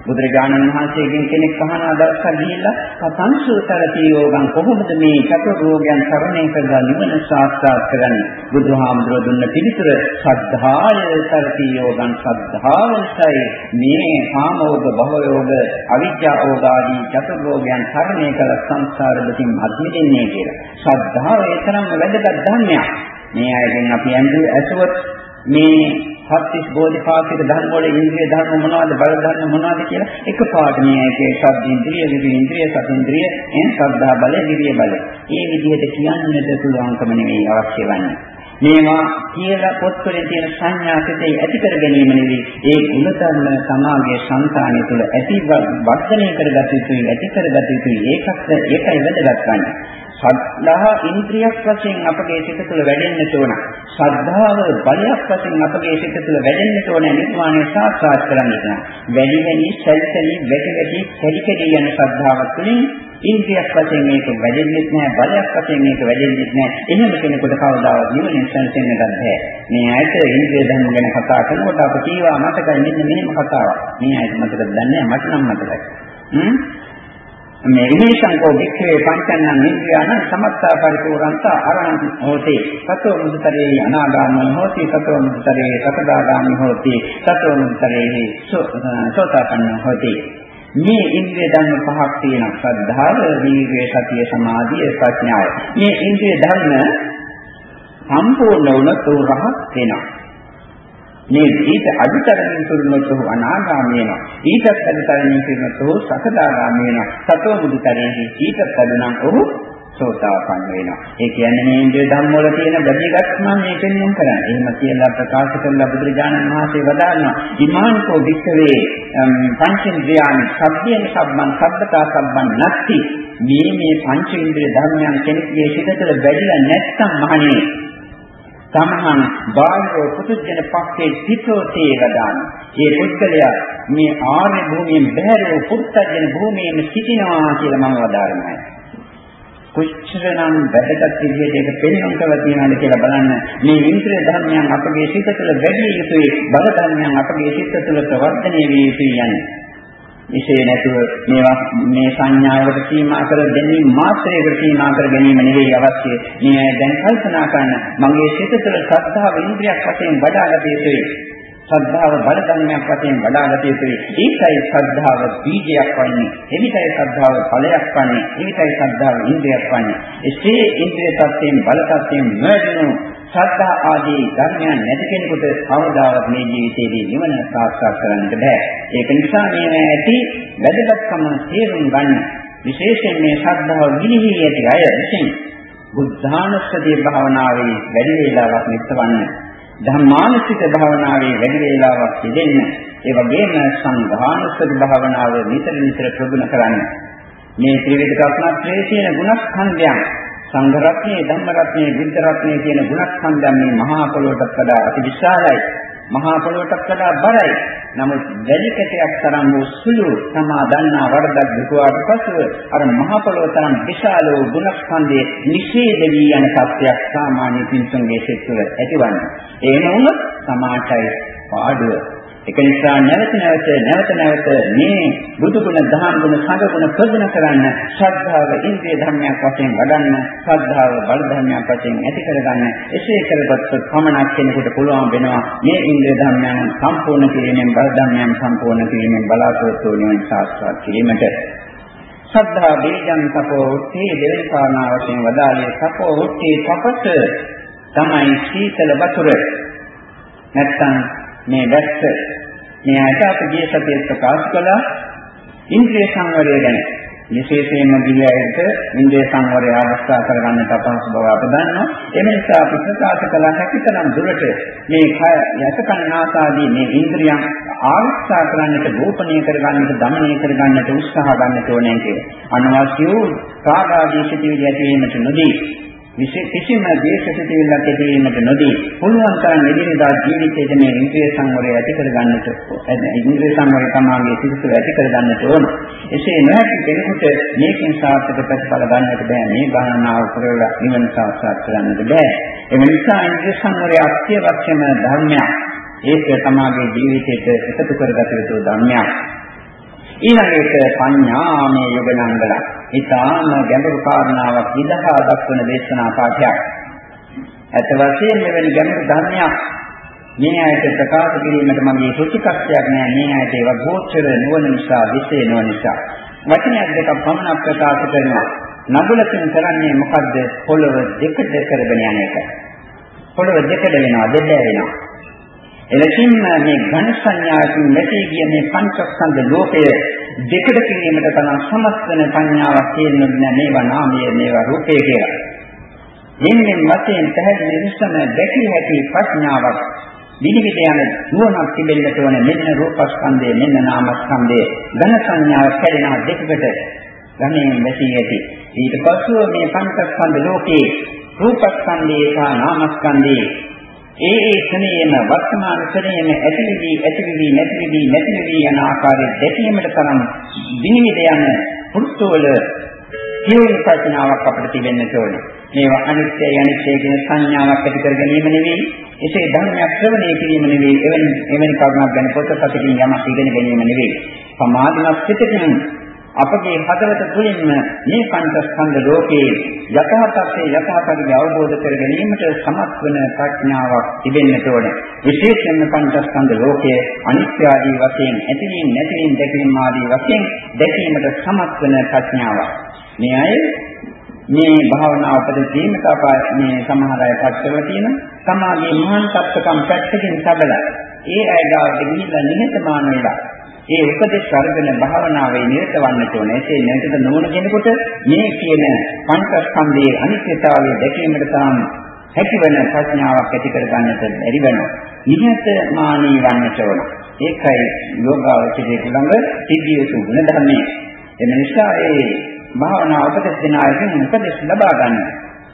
බුදුරජාණන් වහන්සේගෙන් කෙනෙක් අහන අදස්සක් ගිහිල්ලා කතංසුතරති යෝගං කොහොමද මේ චතුර් රෝගයන් තරණය කරලා නිවන සාක්ෂාත් කරන්නේ? බුදුහාමුදුරුවෝ දුන්න පිළිතුර ශ්‍රද්ධාය තරති යෝගං ශ්‍රද්ධාවන්සයි මේ කාමෝග භවයෝග අවිජ්ජා ඕගාදී චතුර් රෝගයන් තරණය කළ සංසාර දුකින් අත්මිදෙන්නේ කියලා. ශ්‍රද්ධාව ඒ තරම්ම වැදගත් ධර්මයක්. මේ අයගෙන් අපි ඇසුවොත් මේ හත්තිස් බෝධිපාක්ෂික ධර්ම වල ඉන්ද්‍රිය ධර්ම මොනවද බල ධර්ම මොනවද කියලා එකපාරට මේ ඇගේ ශබ්ද ඉන්ද්‍රිය විදි ඉන්ද්‍රිය සත් ඉන්ද්‍රිය එන් ශ්‍රද්ධා බල විරිය බල. මේ විදිහට කියන්නට පුළුවන්කම නෙවෙයි අවශ්‍ය වන්නේ. මේවා කියලා පොත්වලින් තියෙන සංඥා සිතේ ඇති කර ගැනීම නෙවෙයි ඒ ගුණධර්ම සමාගයේ సంతානය තුළ ඇති වර්ධනය කරගත යුතුයි ඇති කරගත යුතුයි ඒකත් ඒකයි වැදගත් වන්නේ ශ්‍රද්ධා ඉන්ද්‍රියක් වශයෙන් අපගේ සිත තුළ වැඩෙන්න ඕන. ශ්‍රද්ධාව බලයක් වශයෙන් අපගේ සිත තුළ වැඩෙන්න ඕන නිර්වාණය සාක්ෂාත් කරගන්න. වැඩි වැඩි සැලසලි වැඩි වැඩි සැලිකදී යන ශ්‍රද්ධාව තුළින් ඉන්ද්‍රියක් වශයෙන් මේක වැඩෙන්නේ නැහැ බලයක් වශයෙන් මේක වැඩෙන්නේ නැහැ. එහෙම කෙනෙකුට කවදාවත් නිවනින් සංසෙන්නට බැහැ. මේ ඇයිත ඉන්ද්‍රිය ධර්ම ගැන කතා කරනකොට අප කීවා මතකයි මෙන්න මෙහෙම කතාවක්. මේ ඇයිත මතකද දන්නේ නැහැ මට නම් මතකයි. හ්ම් මේ විනේශංකෝ වික්ඛවේ පංචන්නං නිත්‍යාන සමත්තා පරිපූර්ණත අරහං හෝති සතෝ මුදතරේ අනාගාමී හෝති සතෝ මුදතරේ සකදාගාමී හෝති සතෝ මුදතරේ සෝතාපන්න හෝති මේ ඉන්ද්‍රිය ධර්ම පහක් තියෙන ශ්‍රද්ධාව, වීර්යය, සතිය, සමාධිය, ප්‍රඥාව. මේ ඉන්ද්‍රිය ධර්ම සම්පූර්ණ වුණොත් රහත් වෙනවා. මේ ඊට අධිතරණින් තුරුනොත් ඔහු අනාගාමී වෙනවා. ඊටත් අධිතරණින් තුරුනොත් ඔහු සකදාගාමී වෙනවා. සතෝ බුදුතරෙහි ඊටත් අදනම් ඔහු සෝතාපන්න වෙනවා. ඒ කියන්නේ මේ ඉන්ද්‍රිය ධම්ම වල තියෙන බැඳගත්ම මේ පෙන්වන්න කරන්නේ. එහෙම කියලා ප්‍රකාශ කරලා බුදුරජාණන් වහන්සේ වදාළනවා. ඉමානිකෝ වික්කවේ පංචේන්ද්‍රයන් සබ්බේන සබ්බන් සබ්බතා සබ්බන් නැත්ති. මේ මේ පංචේන්ද්‍රිය ධර්මයන් කෙනෙකුගේ සිතතල වැඩිලා නැත්නම් මහණේ සමහන් බාහිර පුදුජන පක්ෂේ පිටෝතේ වදාන. මේ පුද්ගලයා මේ ආර්ය භූමියෙන් බැහැර වූ පුත්තජන භූමියෙන් සිටිනවා කියලා මම වදාරනවා. කොච්චරනම් වැදගත් විදිහට ඒක පෙන්වන්න කරලා තියෙනවද කියලා බලන්න මේ ඉන්ද්‍රිය ධර්මයන් අපගේ සිත තුළ වැඩි යුතුයි බල ධර්මයන් අපගේ සිත තුළ ප්‍රවර්ධනය විය යුතුයි යන්නේ විශේෂ නැතුව මේවා මේ සංඥාවකට සීමා කර ගැනීම මාත්‍රයකට සීමා කර ගැනීම නෙවෙයි අවශ්‍ය. මේ දැන් කල්පනා කරන මගේ සිත තුළ ශ්‍රද්ධාව ඉන්ද්‍රියක් වශයෙන් වඩාගත යුතුයි. ශ්‍රද්ධාව බල ධර්මයක් වශයෙන් වඩාගත යුතුයි. ඒකයි ශ්‍රද්ධාව බීජයක් වන්නේ. එවිටයි ශ්‍රද්ධාව ඵලයක් වන්නේ. ඒකයි ශ්‍රද්ධාව ඉන්ද්‍රියක් වන්නේ. එසේ ඉන්ද්‍රිය tattයෙන් බල tattයෙන් මෙදිනු ශ්‍රද්ධා ආදී ධර්මයන් නැති කෙනෙකුට කවදාවත් මේ ජීවිතයේදී නිවන සාක්ෂාත් කරන්නට බෑ. ඒක නිසා මේ ඇති වැදගත්කම තේරුම් ගන්න. විශේෂයෙන් මේ ශ්‍රද්ධාව ගිලිහි ඇති අය විසින් බුද්ධානුස්සතිය භාවනාවේ වැඩි වේලාවක් නිස්සවන්නේ ධම්මානුසිත භාවනාවේ වැඩි වේලාවක් ඉඳෙන්න ඒ වගේම සංඝානුසති භාවනාව නිතර නිතර ප්‍රගුණ කරන්න මේ ත්‍රිවිධ රත්නත්‍රයේ තියෙන ගුණස්කන්ධයන් සංඝ රත්නයේ ධම්ම රත්නයේ බුද්ධ රත්නයේ තියෙන ගුණස්කන්ධයන් මේ මහා පොළොවට වඩා අති විශාලයි මහා පොළොවට වඩා බරයි නමුත් වැඩි කැටයක් තරම් වූ සුළු තමා දන්නා වරදක් දුකුවාට පසුව අර මහ පොළොව තරම් විශාල වූ ගුණස්කන්ධයේ නිෂේධ වී යන සත්‍යයක් සාමාන්‍ය පින්සුන්ගේ සිත් තුළ ඇතිවන්නේ. එහෙම වුණොත් සමාජයයි පාඩුව ඒක නිසා නැවත නැවත නැවත නැවත මේ බුදු ගුණ, දහම් ගුණ, සංඝ ගුණ ප්‍රගුණ කරන්න ශ්‍රද්ධාව ඉන්ද්‍රිය ධර්මයක් වශයෙන් වඩන්න, ශ්‍රද්ධාව බල ධර්මයක් වශයෙන් ඇති කරගන්න. එසේ කරගත් පමණක් කෙනෙකුට පුළුවන් වෙනවා මේ ඉන්ද්‍රිය ධර්මයන් සම්පූර්ණ කිරීමෙන් බල ධර්මයන් සම්පූර්ණ කිරීමෙන් බලාපොරොත්තු වෙන සාස්ත්‍රාත් කිරීමට සද්ධා බීජං තපෝ උත්තේ දෙවන කාරණා වශයෙන් වදාළේ තපෝ උත්තේ තපස තමයි සීතල වතුර නැත්තම් මේ වැස්ස මේ ඇට අප ගිය සතියේ ප්‍රකාශ කළා ඉන්ද්‍රිය සංවරය ගැන. විශේෂයෙන්ම දිවයට ඉන්ද්‍රිය සංවරය ආරක්ෂා කරගන්නට අපහසු බව අප දන්නවා. එම නිසා අපි ප්‍රකාශ කළ හැකිතරම් දුරට මේ කය යසකන නාසාදී මේ ඉන්ද්‍රියන් ආරක්ෂා කරන්නට ගෝපනීය කරගන්නට දමනය කරගන්නට උත්සාහ ගන්නට ඕනේ කියලා. අනවශ්‍ය වූ කාගාදී සිටිවිලි ඇතිවීමට නොදී විශේෂ කිසිම දේශසිතවිල්ලක් ඇතිවීමට නොදී පුළුවන් තරම් එදිනෙදා ජීවිතයේ මේ ඉන්ද්‍රිය සංවරය ඇති කර ගන්නට ඉන්ද්‍රිය සංවරය තමයි සිසු ඇති කර ගන්නට ඕන. එසේ නැති කෙනෙකුට මේකෙන් සාර්ථක ප්‍රතිඵල ගන්නට බෑ. මේ භාවනාව කරලා නිවන සාක්ෂාත් කරන්නට බෑ. ඒ නිසා ඉන්ද්‍රිය සංවරය අත්‍යවශ්‍යම ධර්මයක්. ඒක තමාගේ ජීවිතයට එකතු කරගත යුතු ධර්මයක්. ඊළඟට පඤ්ඤාමය යෝගනංගල. ඊටාම ගැඹුරු කාරණාවක් විදහා දක්වන දේශනා පාඨයක්. ඇත්ත වශයෙන්ම මෙවැනි ගැඹුරු ධර්මයක්. මේ ආයත ප්‍රකාශ කිරීමට මගේ ප්‍රතිකක්ෂයක් නෑ. මේ ආයත ඒවා ගෝචර නොවන නිසා විශේෂ නොවන නිසා. වචනයක් දෙකක් පමණක් ප්‍රකාශ කරනවා. නගුලකින් කරන්නේ මොකද්ද? පොළව දෙකද කරගෙන යන එක. පොළව දෙකද වෙනවා? දෙද වෙනවා. එලෙසින්ම මේ ඝන සංඥාකින් මෙතේ ගිය මේ පංචස්කන්ධ ලෝකය දෙකට කිරීමට තරම් සමස්තන සංඥාවක් තියෙන්නේ නැහැ මේවා නාමය මේවා රූපය කියලා. මෙන්න වශයෙන් පැහැදිලි නිසම දැකිය හැකි ප්‍රඥාවක් විනිවිද යන නුවණක් තිබෙන්නට ඕන මෙන්න රූපස්කන්ධය මෙන්න නාමස්කන්ධය ඝන සංඥාව කැඩෙනා දෙකකට ගණයෙන් වැසී ඇති. ඊට පස්ව මේ පංචස්කන්ධ ලෝකේ රූපස්කන්ධය සහ නාමස්කන්ධය ඒ ඒ ක්ෂණයේම වර්තමාන ක්ෂණයේම ඇතිවිදී ඇතිවිදී නැතිවිදී නැතිවිදී යන ආකාරයේ දැකීමට තරම් විනිවිද යන පුරුෂවල ජීවන ප්‍රඥාවක් අපිට තිබෙන්න ඕනේ. මේවා අනිත්‍යයි අනිත්‍ය කියන සංඥාවක් ඇති කර ගැනීම නෙවෙයි. එසේ ධර්මයක් ශ්‍රවණය කිරීම නෙවෙයි. එවැනි එවැනි කරුණක් ගැන පොතපතකින් යමක් ඉගෙන ගැනීම නෙවෙයි. සමාධිමත් සිතකින් අපගේ හදවත තුළින්ම මේ පංචස්කන්ධ ලෝකයේ යථාර්ථයේ යථාර්ථය අවබෝධ කර ගැනීමට සමත් වන ප්‍රඥාවක් තිබෙන්නට ඕනේ. විශේෂයෙන්ම පංචස්කන්ධ ලෝකයේ අනිත්‍ය ආදී වශයෙන් ඇතිවීම නැතිවීම දැකීම ආදී වශයෙන් දැකීමට සමත් වන ප්‍රඥාවක්. මේ අය මේ භාවනාව උපදීමට අපා මේ සමහර අය පස්සව තියෙන සමාධියේ මහාන් තත්ත්වකම් පැත්තකින් තබලා ඒ අය ගාවට ගිහිල්ලා නිහතමාන වෙලා ඒ උපදේශ අරගෙන භාවනාවේ නිරත වන්නට ඕනේ. ඒ නිරත නොවන කෙනෙකුට මේ කියන පංචස්කන්ධයේ අනිත්‍යතාවය දැකීමට තාම හැකිවන ප්‍රඥාවක් ඇති කර ගන්නට බැරි වෙනවා. නිහතමානී වන්නට ඕන. ඒකයි යෝගාවචරයේ ළඟ සිද්ධිය යුතු ගුණ ධර්මයේ. එම නිසා ඒ භාවනා උපදෙස් දෙන අයගෙන් උපදෙස් ලබා ගන්න.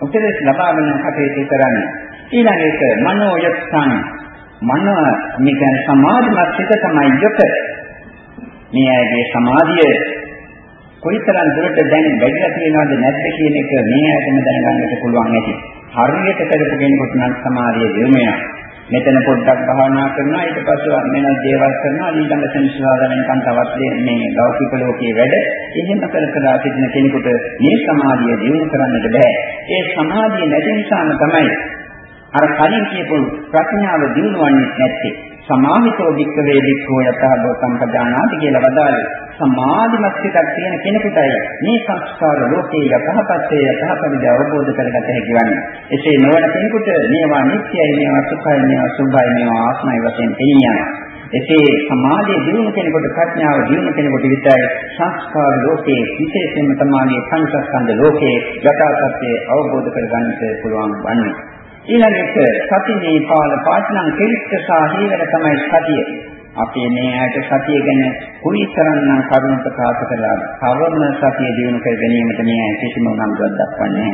උපදෙස් ලබාගෙන කටයුතු කරන්න. ඊළඟ එක මනෝ යත්සං මනෝ මේ කියන්නේ සමාධිමත් සිත තමයි යොක. මේ අයගේ සමාධිය කොයිතරම් දුරට දැන් වැඩිලා තියෙනවද නැද්ද කියන එක මේ අයතම දැනගන්නට පුළුවන් ඇති. හරියට කරපු කෙනෙකුට නම් සමාධිය දිනු වෙනවා. මෙතන පොඩ්ඩක් භාවනා කරනවා ඊට පස්සේ වෙනත් දේවල් කරනවා ඊළඟ සංස්කාරණයන් තවත් මේ ලෞකික ලෝකයේ වැඩ එහෙම කර කර සිටින කෙනෙකුට මේ සමාධිය දිනු කරන්නට බෑ. ඒ සමාධිය නැති නිසාම තමයි අර කලින් කියපු ප්‍රඥාව දිනුවන්නේ නැත්තේ. සමාහිතෝ වික්කවේ වික්ඛෝ යතහ භූතං පදානාති කියලා වදාළේ. සමාධිමත් සිතක් තියෙන කෙනෙකුටයි මේ සංස්කාර ලෝකේ යථාපත්තේ යථාපරිදි අවබෝධ කරගත හැකි වන්නේ. එසේ නොවන කෙනෙකුට මේවා නිත්‍යයි, මේවා සුඛයි, මේවා සුභයි, මේවා ආත්මයි වශයෙන් තේියනවා. එසේ සමාධිය දිනු කෙනෙකුට ප්‍රඥාව දිනු කෙනෙකුට විතරයි සංස්කාර ලෝකේ විශේෂයෙන්ම තමාගේ පංචස්කන්ධ ලෝකේ යථා සත්‍ය අවබෝධ කරගන්නට පුළුවන් වන්නේ. ඊළඟට සතිනේ පාල පාඨනම් කෙලිට සාහීවර තමයි සතිය. අපේ මේ ඇයට සතිය ගැන කුයිතරම්නම් කරුණ ප්‍රකාශ කළා. කවම සතිය දිනු කර ගැනීමට මේ ඇය කිසිම උනන්දුවක් දක්වන්නේ නැහැ.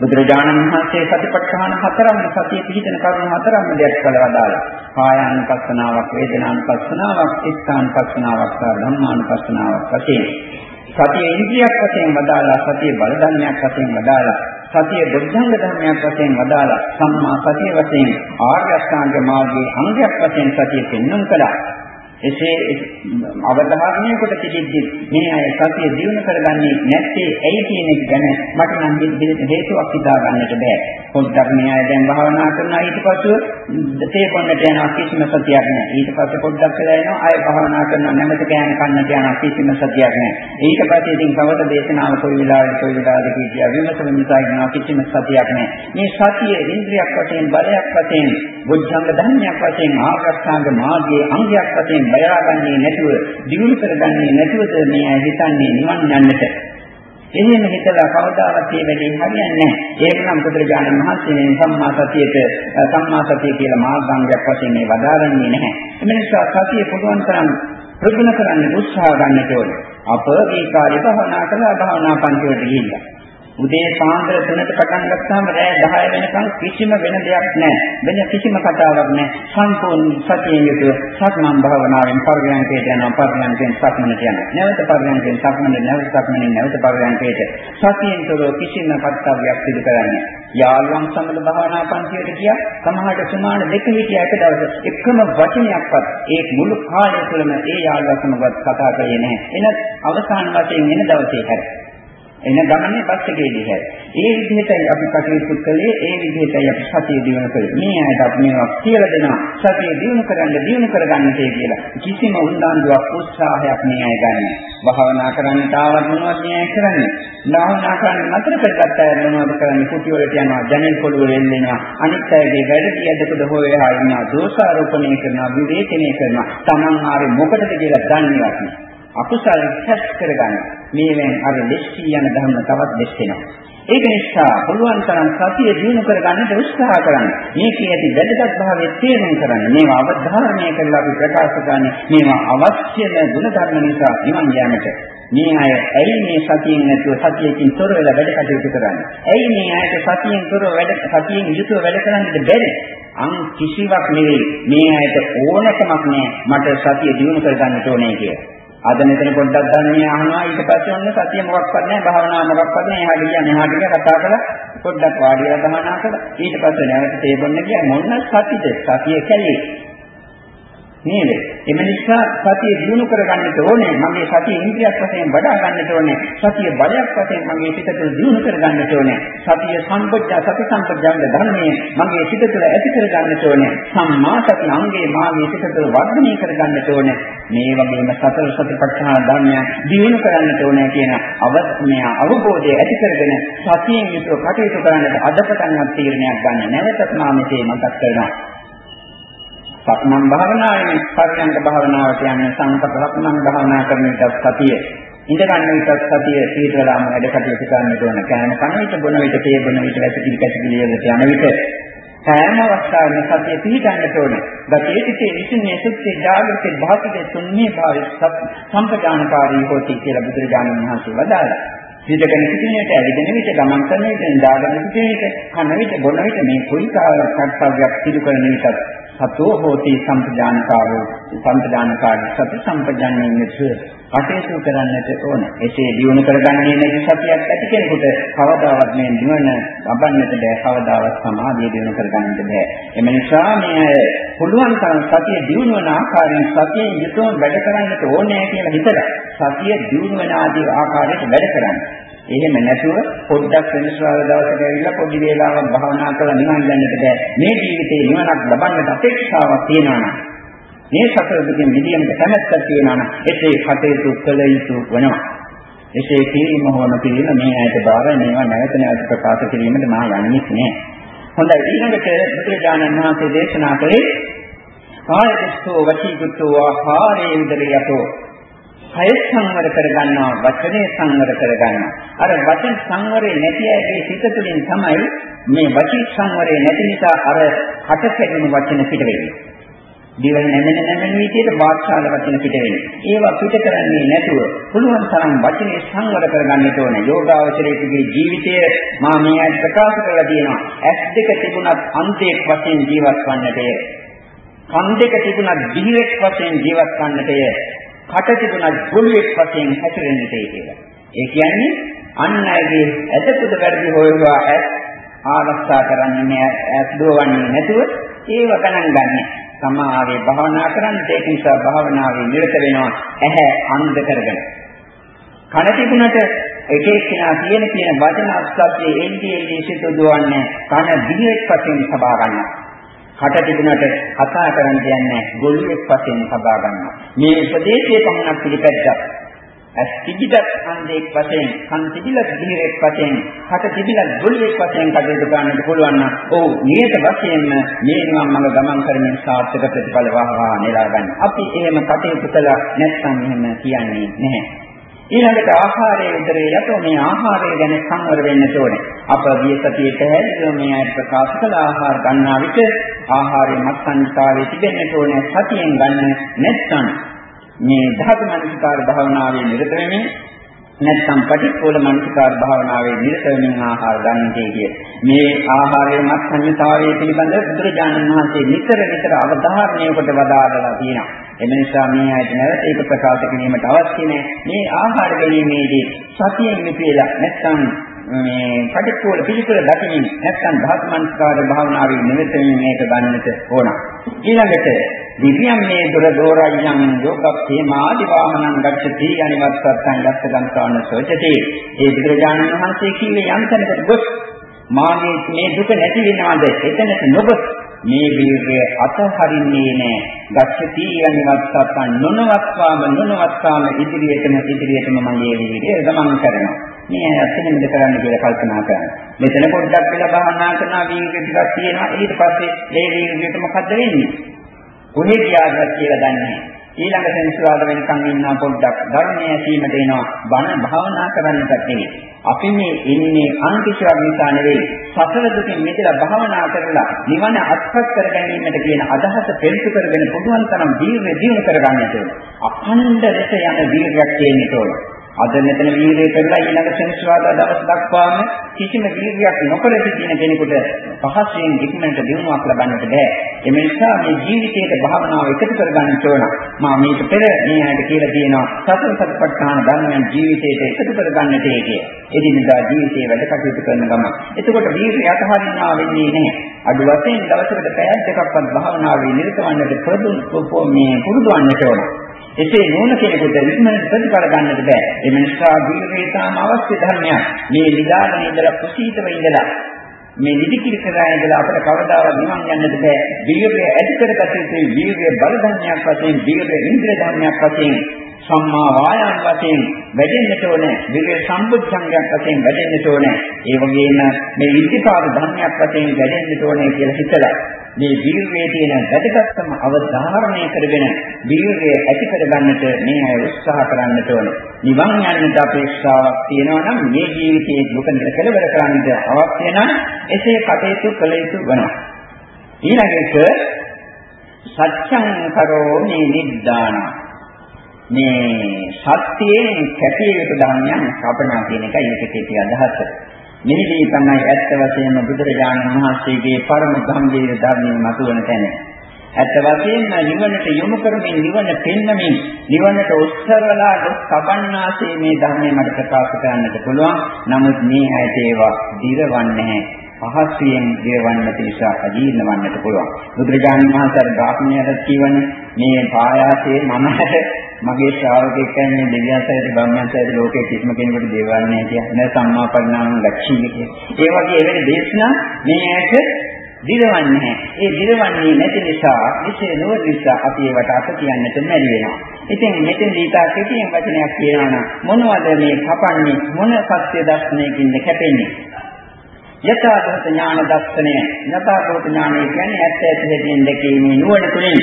බුදුරජාණන් වහන්සේ සතිපට්ඨාන හතරම සතිය පිළිතන කරුණු හතරම දෙයක් කළා දාලා. කායානුපස්සනාවක්, වේදනානුපස්සනාවක්, චිත්තානුපස්සනාවක්, ධම්මානුපස්සනාවක් වශයෙන් සතිය ඉන්ද්‍රියක් වශයෙන් වදාලා සතිය බල ධර්මයක් වශයෙන් වදාලා සතිය බුද්ධංග ධර්මයක් වශයෙන් වදාලා සම්මා සතිය වශයෙන් ආර්ය අෂ්ටාංග මාර්ගයේ අංගයක් වශයෙන් සතිය පෙන්වන්න කළා. එසේ අවධාරණය කොට තිබෙද්දී මේ අය සතිය දිනු කරගන්නේ නැත්තේ ඇයි කියන එක ගැන මට නම් දෙවිද හේතුවක් හිතා ගන්නට බෑ. පොඩ්ඩක් මේ අය දැන් භාවනා කරනවා ඊට පස්සෙ තේ පොන්නට යනවා කිසිම සතියක් නැහැ. ඊට පස්සේ පොඩ්ඩක් වෙලා එනවා අය භාවනා කරනවා නැමෙත කෑම කන්නට යනවා කිසිම සතියක් නැහැ. ඊට පස්සේ ඉතින් කවද දේශනාව කොයි වෙලාවෙද කොයි වෙලාවද කියලා විමසන නිසා ඉන්නවා කිසිම සතියක් නැහැ. මේ සතිය ඉන්ද්‍රියක් වශයෙන් බලයක් වශයෙන් බුද්ධංග ධර්මයක් වශයෙන් ආගස්ථාංග මාර්ගයේ අංගයක් වශයෙන් බයාගන්නේ නැතුව දියුණු කරගන්නේ නැතුවද මේ අය හිතන්නේ නිවන් යන්නට. එහෙම හිතලා කවදාවත් මේ වැඩේ හරියන්නේ නැහැ. ඒකනම් බුදුරජාණන් වහන්සේ මේ සම්මා සතියට සම්මා සතිය කියලා මාර්ගාංගයක් වශයෙන් මේ වදාරන්නේ නැහැ. ඒ නිසා සතිය පුදුමන් තරම් ප්‍රගුණ කරන්න උත්සාහ ගන්නට ඕනේ. අප මේ කාර්ය භවනා කළා භවනා පන්තිවලට ගිහිල්ලා උදේ පාන්දර 3ට පටන් ගත්තාම රෑ 10 වෙනකන් කිසිම වෙන දෙයක් නැහැ. වෙන කිසිම කතාවක් නැහැ. සම්පූර්ණ සතියෙන් යුතුව සක්මන් භාවනාවෙන් පරියන්කයට යනවා පරියන්කෙන් සක්මනට යනවා. නැවත පරියන්කෙන් සක්මනට නැවත සක්මනෙන් නැවත පරියන්කයට සතියෙන් තොරව කිසිම කර්තව්‍යයක් සිදු කරන්නේ. යාළුවන් සමග භාවනා පන්තියට ගියා. සමහරට සුමාන දෙක හිටියා එක දවසක්. එකම වචනයක්වත් ඒ මුළු කාලය තුළම ඒ යාළුවා සමගවත් කතා කරේ නැහැ. එන අවසාන වශයෙන් එන දවසේ හැරෙයි. එන ගමනේ බස් එකේදී හැර. ඒ විදිහටයි අපි කටයුතු කළේ ඒ විදිහටයි අපි සතිය දිනු කළේ. මේ ඇයිද අපි මේවා කියලා දෙනවා. සතිය දිනු කරන්න දිනු කරගන්න තේ කියලා. කිසිම උන්දාන්දුවක් උත්සාහයක් මේ අය ගන්න. භාවනා කරන්න තාවත් මොනවද මේ අය කරන්නේ? භාවනා කරන්න නතර කරගත්ත අය මොනවද කරන්නේ? කුටි වලට යනවා, ජනෙල් පොළු වල එල්ලෙනවා. අනිත් අයගේ වැඩ පිළිදකද හොයලා ඉන්නවා. දෝෂාරෝපණය කරනවා, විවේචනය කරනවා. Taman ආවේ මොකටද කියලා දන්නේවත් නෑ. අකුසල සැස් කරගන්න. මේවෙන් අර දෙස්ටි යන ධර්ම තවත් දෙස් වෙනවා. ඒක නිසා පුළුවන් තරම් සතිය දිනු කරගන්නට උත්සාහ කරන්න. මේකේ ඇති වැදගත් භාවය තේරුම් කරන්න. මේවා අවධාරණය කරලා අපි ප්‍රකාශ කරන්නේ මේවා අවශ්‍යම ගුණ ධර්ම නිසා නිවන් යාමට. මේ අය ඇයි මේ සතියෙන් නැතුව සතියකින් තොර වෙලා වැඩ කටයුතු කරන්නේ? ඇයි මේ අයට සතියෙන් තොරව වැඩ සතියෙන් යුතුව වැඩ කරන්නද බැරි? අන් කිසිවක් නෙවෙයි මේ අයට ඕනකමක් නෑ මට සතිය දිනු කරගන්නට ඕනේ කියලා. අද මෙතන පොඩ්ඩක් දන්නේ අහනවා. ඊට පස්සේ ඔන්න සතිය මොකක්වත් නැහැ භාවනා මොකක්වත් නැහැ. එහාට ගියා මෙහාට ගියා කතා කරලා පොඩ්ඩක් වාඩි වෙලා භාවනා කළා ඊට පස්සේ නැවත තේබොන්න ගියා. මොන සතියද සතිය කැලේ. නේද? එම නිසා සතිය දිනු කරගන්නට ඕනේ. මගේ සතිය ඉන්ද්‍රියක් වශයෙන් වඩා ගන්නට ඕනේ. සතිය බලයක් වශයෙන් මගේ සිත තුළ දිනු කරගන්නට ඕනේ. සතිය සම්පජ්ජා සති සම්පජ්ජාංග ධර්මයේ මගේ සිත තුළ ඇති කරගන්නට ඕනේ. සම්මා සති අංගේ මාගේ සිත තුළ වර්ධනය කරගන්නට ඕනේ. මේ වගේම සතර සතිපට්ඨාන ධර්මය දිනු කරන්නට ඕනේ කියන අවස්මය අවබෝධය ඇති කරගෙන සතියෙන් යුතුව කටයුතු කරන්නට අදපටන්වත් තීරණයක් ගන්න. නැවතත් මා මෙසේ මතක් කරනවා. සක්මන් භාවනාවේ පරියන්ක භාවනාවට යන සංකප්ප ලක්මන් භාවනා කරන විට සතිය ඉඳ ගන්න විට සතිය සීතලම වැඩ කටයුතු කරන්නට ඕන. කෑම කන විට බොන විට තේ බොන විට වැසිකිලි කැසිකිලි වලට යන විට සෑම අවස්ථාවෙම සතිය පිහිටන්නට ඕන. ගතියේ විසින්නේ සුත්තේ ජාගෘතේ භාසිතේ තුන්නේ භාවය සම්පජානකාරී හොති කියලා බුදුරජාණන් වහන්සේ වදාළා. සිතගෙන සිටිනේට ඇවිදින විට ගමන් කරන විට නිදාගෙන සිටින විට කන විට බොන විට මේ කුයි කාර්යයක් සිදු කරන විට සතෝ හෝති සම්පජානකාරෝ සම්පජානකාරී සති සම්පජාන්නේ කටයුතු කරන්නට ඕන. එසේ දියුණු කරගන්නේ නැති සතියක් ඇති කෙනෙකුට කවදාවත් මේ නිවන ලබන්නට බෑ. කවදාවත් සමාධිය දියුණු කරගන්නට බෑ. එම නිසා මේ පුළුවන් තරම් සතිය දියුණු වන ආකාරයෙන් සතියෙන් යුතුව වැඩ කරන්නට ඕනේ කියලා හිතලා සතිය දියුණු වන ආදී ආකාරයට වැඩ කරන්න. එහෙම නැතුව පොඩ්ඩක් වෙනස්වාල දවසක ඇවිල්ලා පොඩි වේලාවක් භාවනා කරලා නිවන් ගන්නට බෑ. මේ ජීවිතේ නිවනක් ලබන්නට අපේක්ෂාවක් තියෙනවා නම් මේ සතර දුකින් මිදීමට කැමැත්තක් තියෙනවා නම් එසේ කටයුතු කළ යුතු වෙනවා. එසේ කිරීම හෝන පිළිම මේ ඇයට බාරයි මේවා නැවත නැවත ප්‍රකාශ කිරීමට මා යන්නේ නැහැ. හොඳයි ඊළඟට බුදුරජාණන් වහන්සේ දේශනා කළේ කායකස්සෝ වචීකුත්තෝ ආහාරේ උදරියතෝ කය සංවර කරගන්නවා වචනේ සංවර කරගන්නවා අර වචන සංවරේ නැති අයගේ සිත තුළින් තමයි මේ වචී සංවරේ නැති නිසා අර කට කැඩෙන වචන පිට වෙන්නේ දිවෙන් නැමෙන නැමෙන විදිහට වාක්ෂාල වචන පිට වෙන්නේ. ඒවා පිට කරන්නේ නැතුව පුළුවන් තරම් වචනේ සංවර කරගන්නට ඕන. යෝගාවචරයේ ජීවිතය මා මේ අද ප්‍රකාශ කරලා තියෙනවා. ඇස් දෙක තිබුණත් අන්තයක් වශයෙන් ජීවත් වන්නටය. කන් දෙක තිබුණත් දිවෙක් වශයෙන් ජීවත් වන්නටය. කට තිබුණත් ගොළුෙක් වශයෙන් හැසිරෙන්නටය කියලා. ඒ කියන්නේ අන් අයගේ ඇතපුද වැඩි හොයවා ඇස් ආරක්ෂා කරන්නේ ඇස් දුවන්නේ නැතුව ඒව ගණන් ගන්නේ. සමාවේ භාවනා කරන්නේ ඒක නිසා භාවනාවේ නිරත වෙනවා ඇහැ අන්ධ කරගෙන. කන තිබුණට එක එක්කෙනා කියන කියන වචන අස්සබ්දයේ එන්නේ එන්නේ සිත දුවන්නේ කන දිහෙක් වශයෙන් සබා ගන්නවා. කට තිබුණට කතා කරන්න දෙන්නේ ගොළුෙක් වශයෙන් සබා ගන්නවා. මේ උපදේශයේ පමණක් පිළිපැද්දා ඇස් තිබිලත් හන්දේක් වශයෙන්, කන් තිබිලත් දිහිරෙක් වශයෙන්, කට තිබිලත් ගොළුෙක් වශයෙන් කටයුතු කරන්නට පුළුවන් නම් ඔව් නියත වශයෙන්ම මේ නිවන් මඟ ගමන් කරමින් සාර්ථක ප්‍රතිඵල වහවා නෙලා ගන්න. අපි එහෙම කටයුතු කළා නැත්නම් එහෙම කියන්නේ නැහැ. ඊළඟට ආහාරයේ උදරේ යතෝ මේ ආහාරය ගැන සංවර වෙන්න ඕනේ. අප ගිය සතියේ පැහැදිලිව මේ අය ප්‍රකාශ කළ ආහාර ගන්නා විට ආහාරයේ මත්සන්නිකාවේ තිබෙන්නට ඕනේ සතියෙන් ගන්න නැත්නම් මේ ධාතු මනසිකාර භාවනාවේ නිරත වෙමින් නැත්නම් පටිච්චෝල මනසිකාර භාවනාවේ නිරත වෙමින් ආහාර ගන්නටයි කිය. මේ ආහාරයේ මත්සන්‍යතාවයේ පිළිබඳ බුදුරජාණන් වහන්සේ නිතර නිතර අවධාරණය කොට වදාළා තියෙනවා. එම නිසා මේ ආයත නැවත ඒක ප්‍රකාශ කිරීමට අවශ්‍ය නැහැ. මේ ආහාර ගැනීමේදී සතියෙන් නිපිලා නැත්නම් මේ පටිච්චෝල පිළිකුල දකින්න නැත්නම් ධාතුමනස්කාර භාවනාවේ නිවෙතමින් මේක ගන්නට ඕන. ඊළඟට දිව්‍යම් මේ දුර දෝරයන් යෝගක්ඛේමාදි වාහනං ගච්ඡති අනිවස්සත්තං ගත්තගන්තාන සෝචති. ඒ බුදුරජාණන් වහන්සේ කීවේ යන්තනකට ගොස් මාගේ මේ දුක නැති වෙනවද? එතනට නොගොස් මේ වීර්ය අතහරින්නේ නැහැ. ගච්ඡති අනිවස්සත්තං නොනවත්වාම නොනවත්වාම ඉදිරියටම ඉදිරියටම මගේ වීර්ය ගමන් කරනවා. මේ අත්දැකීමද කරන්න කියලා කල්පනා කරනවා. මෙතන පොඩ්ඩක් වෙලා භාවනා කරනවා වීර්ය ටිකක් තියෙනවා. ඊට පස්සේ මේ වීර්යයට මොකද වෙන්නේ? කොහෙ ගියාද කියලා දන්නේ ඊළඟ සෙන්සුරාද වෙනකන් ඉන්නා පොඩ්ඩක් ධර්මයේ ඇසීමට එනවා බණ භාවනා කරන්නට නෙවෙයි. අපි මේ ඉන්නේ අන්තිශයක් නිසා නෙවෙයි. සතර දුකින් මිදලා භාවනා කරලා නිවන අත්පත් කර ගැනීමට කියන අදහස පෙරට කරගෙන පුළුවන් තරම් දීර්ඝ දියුණු කරගන්නට ඕන. අඛණ්ඩ ලෙස යන දීර්ඝයක් තියෙන්න ඕන. අද මෙතන වීර්යය කරලා ඊළඟ සෙනසුරාදා දවස් දක්වාම කිසිම වීර්යයක් නොකර සිටින කෙනෙකුට පහසෙන් ඉක්මනට දිනුවක් ලබන්නට බෑ. ඒ නිසා මේ ජීවිතයේ භාවනාව එකතු කරගන්න ඕන. මා මේක පෙර මේ ඇයිද කියලා තියෙනවා සතර සතිපට්ඨාන ධර්මයන් ජීවිතයට එකතු කරගන්නට ඒකේ. එදිනදා ජීවිතයේ වැඩ කටයුතු කරන ගම. එතකොට වීර්යය අතහරිනවා වෙන්නේ නැහැ. අඩු වශයෙන් දවසකට පැයක් දෙකක්වත් භාවනාවේ නිරත වන්නට පුරුදු මේ පුරුදු වන්නට ඕන. එසේ නොවන කෙනෙකුට ඉක්මනට ප්‍රතිඵල ගන්නට බෑ. ඒ නිසා දීර්ඝේතාම අවශ්‍ය ධර්මයක්. මේ නිදාගෙන ඉඳලා කුසීතව ඉඳලා මේ නිදිකිරි කරා ඉඳලා අපිට කවදාවත් නිවන් යන්නට බෑ. දීර්ඝය ඇති කරගත යුතුයි. දීර්ඝය බල ධර්මයක් වශයෙන්, දීර්ඝ ඉන්ද්‍රිය ධර්මයක් වශයෙන් සම්මා වායාම වශයෙන් වැඩෙන්නට ඕනේ. විරේ සම්බුද්ධංගයක් වශයෙන් වැඩෙන්නට ඕනේ. ඒ වගේම මේ ඉද්ධිපාද ධර්මයක් වශයෙන් වැඩෙන්නට ඕනේ කියලා හිතලා මේ වීර්යයේ තියෙන වැදගත්කම අවධාරණය කරගෙන වීර්යය ඇති කරගන්නට මේ අය උත්සාහ කරන්නට ඕනේ. නිවන් යන්නට අපේක්ෂාවක් තියෙනවා නම් මේ ජීවිතයේ දුක කෙලවර කරන්නට අවශ්‍ය නම් එසේ කටයුතු කළ යුතු වෙනවා. ඊළඟට සත්‍යං කරෝමි නිද්දාන මේ සත්‍යයෙන් කැපිය යුතු ධර්මයන් කපනා කියන එකයි ඒකේ තියෙන අදහස. මෙහිදී තමයි ඇත්ත වශයෙන්ම බුදුරජාණන් වහන්සේගේ පරම ගම්භීර ධර්මයේ මතුවන තැන. ඇත්ත වශයෙන්ම නිවනට යොමු කරමින් නිවන පෙන්වමින් නිවනට උත්සරලා සබන්නාසේ මේ ධර්මයේ මට ප්‍රකාශ කරන්නට පුළුවන්. නමුත් මේ ඇයට ඒවා දිරවන්නේ පහසුවෙන් දිරවන්නට නිසා අජීර්ණ වන්නට පුළුවන්. බුදුරජාණන් වහන්සේ බ්‍රාහ්මණයට කියවනේ මේ පායාසයේ මමට මගේ ශ්‍රාවකෙක් කියන්නේ දෙවියන් සහිත බ්‍රහ්මයන් සහිත ලෝකයේ කිසිම කෙනෙකුට දේවල් නැහැ කියන්නේ සම්මා පරිණාම ලක්ෂණය කියන්නේ. ඒ වගේ එවැනි දේශනා මේ ඇයට දිරවන්නේ නැහැ. ඒ දිරවන්නේ නැති නිසා විශේෂ නොවන නිසා අපි ඒවට අත කියන්නට බැරි වෙනවා. ඉතින් මෙතෙන් දීතා කෙටියෙන් වචනයක් කියනවා නම් මොනවද මේ කපන්නේ මොන සත්‍ය දර්ශනයකින්ද කැපෙන්නේ? යථාභූත ඥාන දර්ශනය. යථාභූත ඥානය කියන්නේ ඇත්ත ඇති හැටියෙන් දැකීමේ නුවණ තුළින්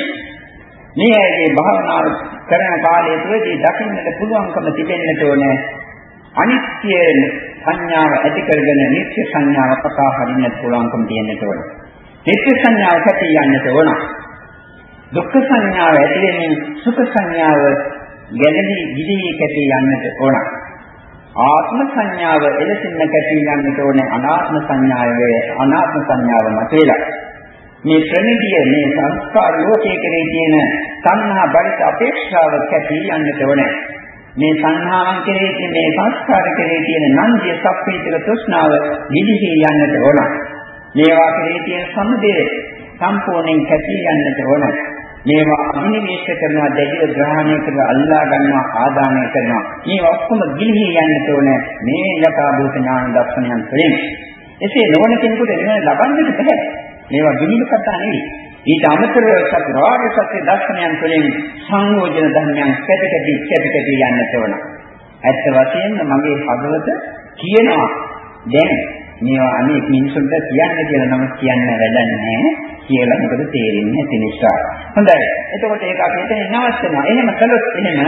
මේ ඇගේ භාවනාව කරන කාලය තුළදී දකින්නට පුළුවන්කම තිබෙන්නට ඕනේ අනිත්‍ය සංඥාව ඇති කරගෙන නිත්‍ය සංඥාව පතා හරින්නට පුළුවන්කම තියෙන්නට ඕනේ. නිත්‍ය සංඥාව කැටි යන්නට ඕන. දුක්ඛ සංඥාව ඇති වෙනින් සුඛ සංඥාව ගැළවි ගිලී කැටි යන්නට ඕන. ආත්ම සංඥාව එලෙසින්ම කැටි යන්නට ඕනේ අනාත්ම සංඥාවේ අනාත්ම සංඥාව මතේලා. මේ ප්‍රණිතිය මේ සංස්කාර ලෝකයේ කෙරේ තියෙන සංහා බරිත අපේක්ෂාව කැටි යන්නට ඕනේ. මේ සංහාවන් කෙරේ තියෙන මේ සංස්කාර කෙරේ තියෙන නන්දිය සප්පීතික තෘෂ්ණාව නිදිහි යන්නට ඕන. මේවා කෙරේ තියෙන සමුදය සම්පූර්ණයෙන් කැටි යන්නට ඕන. මේවා අභිනිවේෂ කරනවා දැඩිව ග්‍රහණය කරලා අල්ලා ගන්නවා ආදානය කරනවා. මේ ඔක්කොම ගිලිහි යන්නට ඕන මේ යථා භූත ඥාන දර්ශනයන් තුළින්. එසේ නොවන කෙනෙකුට නිවන ලබන්නට බැහැ. මේවා ගිනින කතා නෙවෙයි. ඊට අමතරව චතුරාර්ය සත්‍ය දර්ශනයන් තුළින් සංයෝජන ධර්මයන් කැටකැටි කැටකැටි යන්නට ඕන. ඇත්ත වශයෙන්ම මගේ හදවත කියනවා දැන් මේවා අනේක මිනිසුන්ට කියන්න කියලා නම කියන්න වැඩක් නැහැ කියලා මොකද තේරෙන්නේ නැති නිසා. හොඳයි. එතකොට ඒක අපිට නවත්තනවා. එහෙම කළොත් එහෙම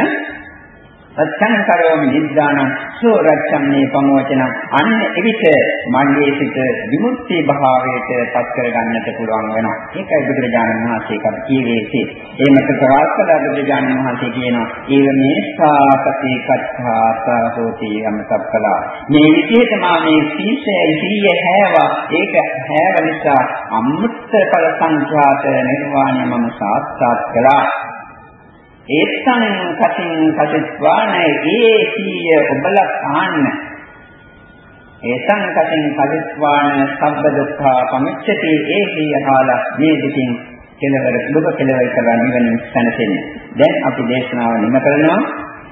සත්‍යං කරෝමි නිද්දානං සෝ රච්ඡන්නේ පමෝචන අන්න එවිට මණ්ඩේ සිට විමුක්ති භාවයට පත් කරගන්නට පුළුවන් වෙනවා. ඒකයි බුදුරජාණන් වහන්සේ කප කියවේසේ එහෙමත් ප්‍රකාශ කළ බුදුරජාණන් වහන්සේ කියනවා ඒව මේ සාපති කත්තා සෝති යමතප්පලා මේ විදිහට මා මේ සීසය සීය හැවා ඒක හැව නිසා අමෘත ඵල සංඛ්‍යාත නිර්වාණය මම සාක්ෂාත් කළා. ඒත්තං කතින් කතිත්වාන ඒ සීය ඔබලා කාන්න ඒතං කතින් කතිත්වාන සබ්බ දුක්ඛ පමිච්ඡති. ඒ සීය කාලා මේ දෙකින් කෙලවර දුක කෙලවර කරලා නිවන සැනසෙන්නේ. දැන් අපි දේශනාව නිම කරනවා.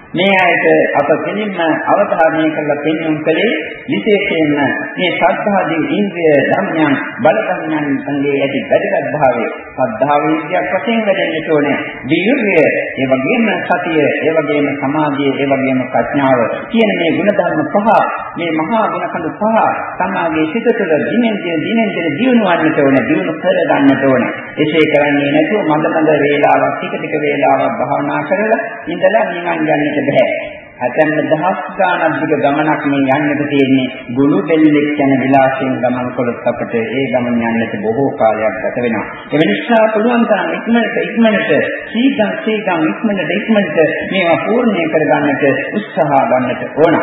මේ ඇයට අප කෙලින්ම අවධානය කරලා පෙන්වුම් කලේ විශේෂයෙන්ම මේ ශ්‍රද්ධාදී ඉන්ද්‍රිය ධර්මයන් බල ධර්මයන් සංගේ ඇති වැදගත් භාවය. ශ්‍රද්ධාව විද්‍යාවක් වශයෙන් වැඩෙන්නට ඕනේ. දීර්ඝය ඒ වගේම සතිය ඒ වගේම සමාධිය ඒ වගේම ප්‍රඥාව කියන මේ ගුණ ධර්ම පහ මේ මහා ගුණ කඳු පහ සමාගයේ සිත තුළ දිනෙන් දින දිනෙන් දින දියුණුවන්නට ඕනේ දියුණු කර ගන්නට ඕනේ. එසේ කරන්නේ නැතුව මඳ මඳ වේලාවක් ටික ටික වේලාවක් භාවනා කරලා ඉඳලා නිවන් යන්නට බෑ. ඇතැම් දහස් ගාණක් දිග ගමනක් මේ යන්නට තියෙන්නේ ගුළු දෙල්ලෙක් යන විලාසයෙන් ගමන් කළොත් අපට ඒ ගමන යන්නට බොහෝ කාලයක් ගත වෙනවා. ඒ නිසා පුළුවන් තරම් ඉක්මනට ඉක්මනට සීගම් සීගම් ඉක්මනට ඉක්මනට මේවා පූර්ණය කරගන්නට උත්සාහ ගන්නට ඕන.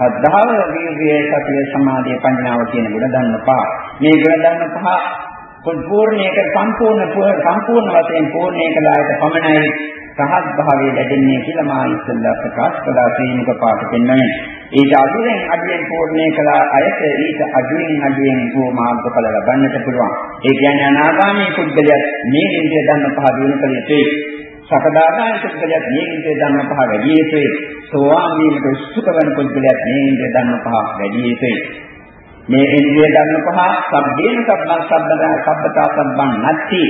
අද්ධාව වීර්යය සතිය සමාධිය ප්‍රඥාව කියන ගුණ ධර්ම පහ. මේ ගුණ ධර්ම පහ පූර්ණයක සම්පූර්ණ සම්පූර්ණ වශයෙන් පූර්ණය කළාට පමණයි සහත් භාවයේ ලැබෙන්නේ කියලා මා ඉස්සෙල්ලා ප්‍රකාශ කළා ශ්‍රීමුක පාට පෙන්වන්නේ. ඊට අදුරෙන් අදියෙන් පූර්ණේ කළ අයට ඊට අදුරෙන් අදියෙන් වූ මාර්ගඵල ලබන්නට පුළුවන්. ඒ කියන්නේ අනාගාමී පුද්ගලයාත් මේ ඉන්ද්‍රිය ධර්ම පහ දිනු කළ යුතුයි. සකදාගාමී පුද්ගලයාත් මේ ඉන්ද්‍රිය ධර්ම පහ වැඩි යුතුයි. සෝවාන් වීමට උත්සුක වන පුද්ගලයාත් මේ ඉන්ද්‍රිය ධර්ම පහ වැඩි යුතුයි. මේ ඉන්ද්‍රිය ධර්ම පහ සබ්බේන සබ්බං සබ්බදා සබ්බතා සබ්බං නැති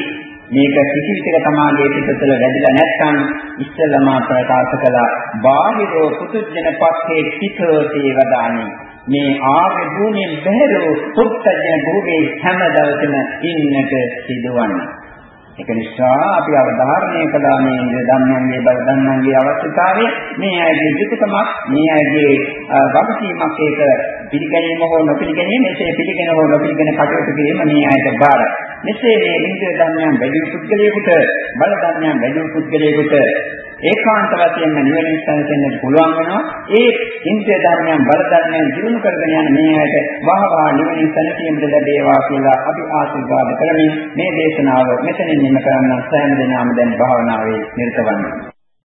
මේක කිසි විටක තමාගේ පිටතල වැඩිලා නැත්නම් ඉස්සෙල්ලාම ප්‍රකාශ කළා බාහිරෝ පුදුජන පක්ඛේ සිතෝතේ වදානි මේ ආර්ය භූමියෙන් බැහැරෝ පුත්තජන භූමියේ හැම දවසම ඉන්නට සිදුවන්නේ. ඒක නිසා අපි අවධාරණය කළා මේ ඉන්ද්‍රිය ධර්මයන්ගේ බල ධර්මයන්ගේ අවශ්‍යතාවය මේ අයගේ යුතුයකමක් මේ අයගේ වගකීමක් ඒක පිළිගැනීම හෝ නොපිළිගැනීම එසේ පිළිගෙන හෝ නොපිළිගෙන කටයුතු කිරීම මේ අයට බාරයි. මෙසේ මේ ඉන්ද්‍රිය ධර්මයන් වැඩි පුද්ගලයෙකුට බල ධර්මයන් වැඩි පුද්ගලයෙකුට ඒකාන්ත වශයෙන්ම නිවනින් සැනසෙන්න පුළුවන් වෙනවා. ඒ ඉන්ද්‍රිය ධර්මයන් බල ධර්මයන් දිනු කරගෙන යන මේ ඇයට වහවහ නිවනින් සැනසීමට ලැබේවා කියලා අපි ආශිර්වාද කරමින් මේ දේශනාව මෙතනින් නිම කරන්න සෑම දිනම දැන් භාවනාවේ නිරත වෙනවා.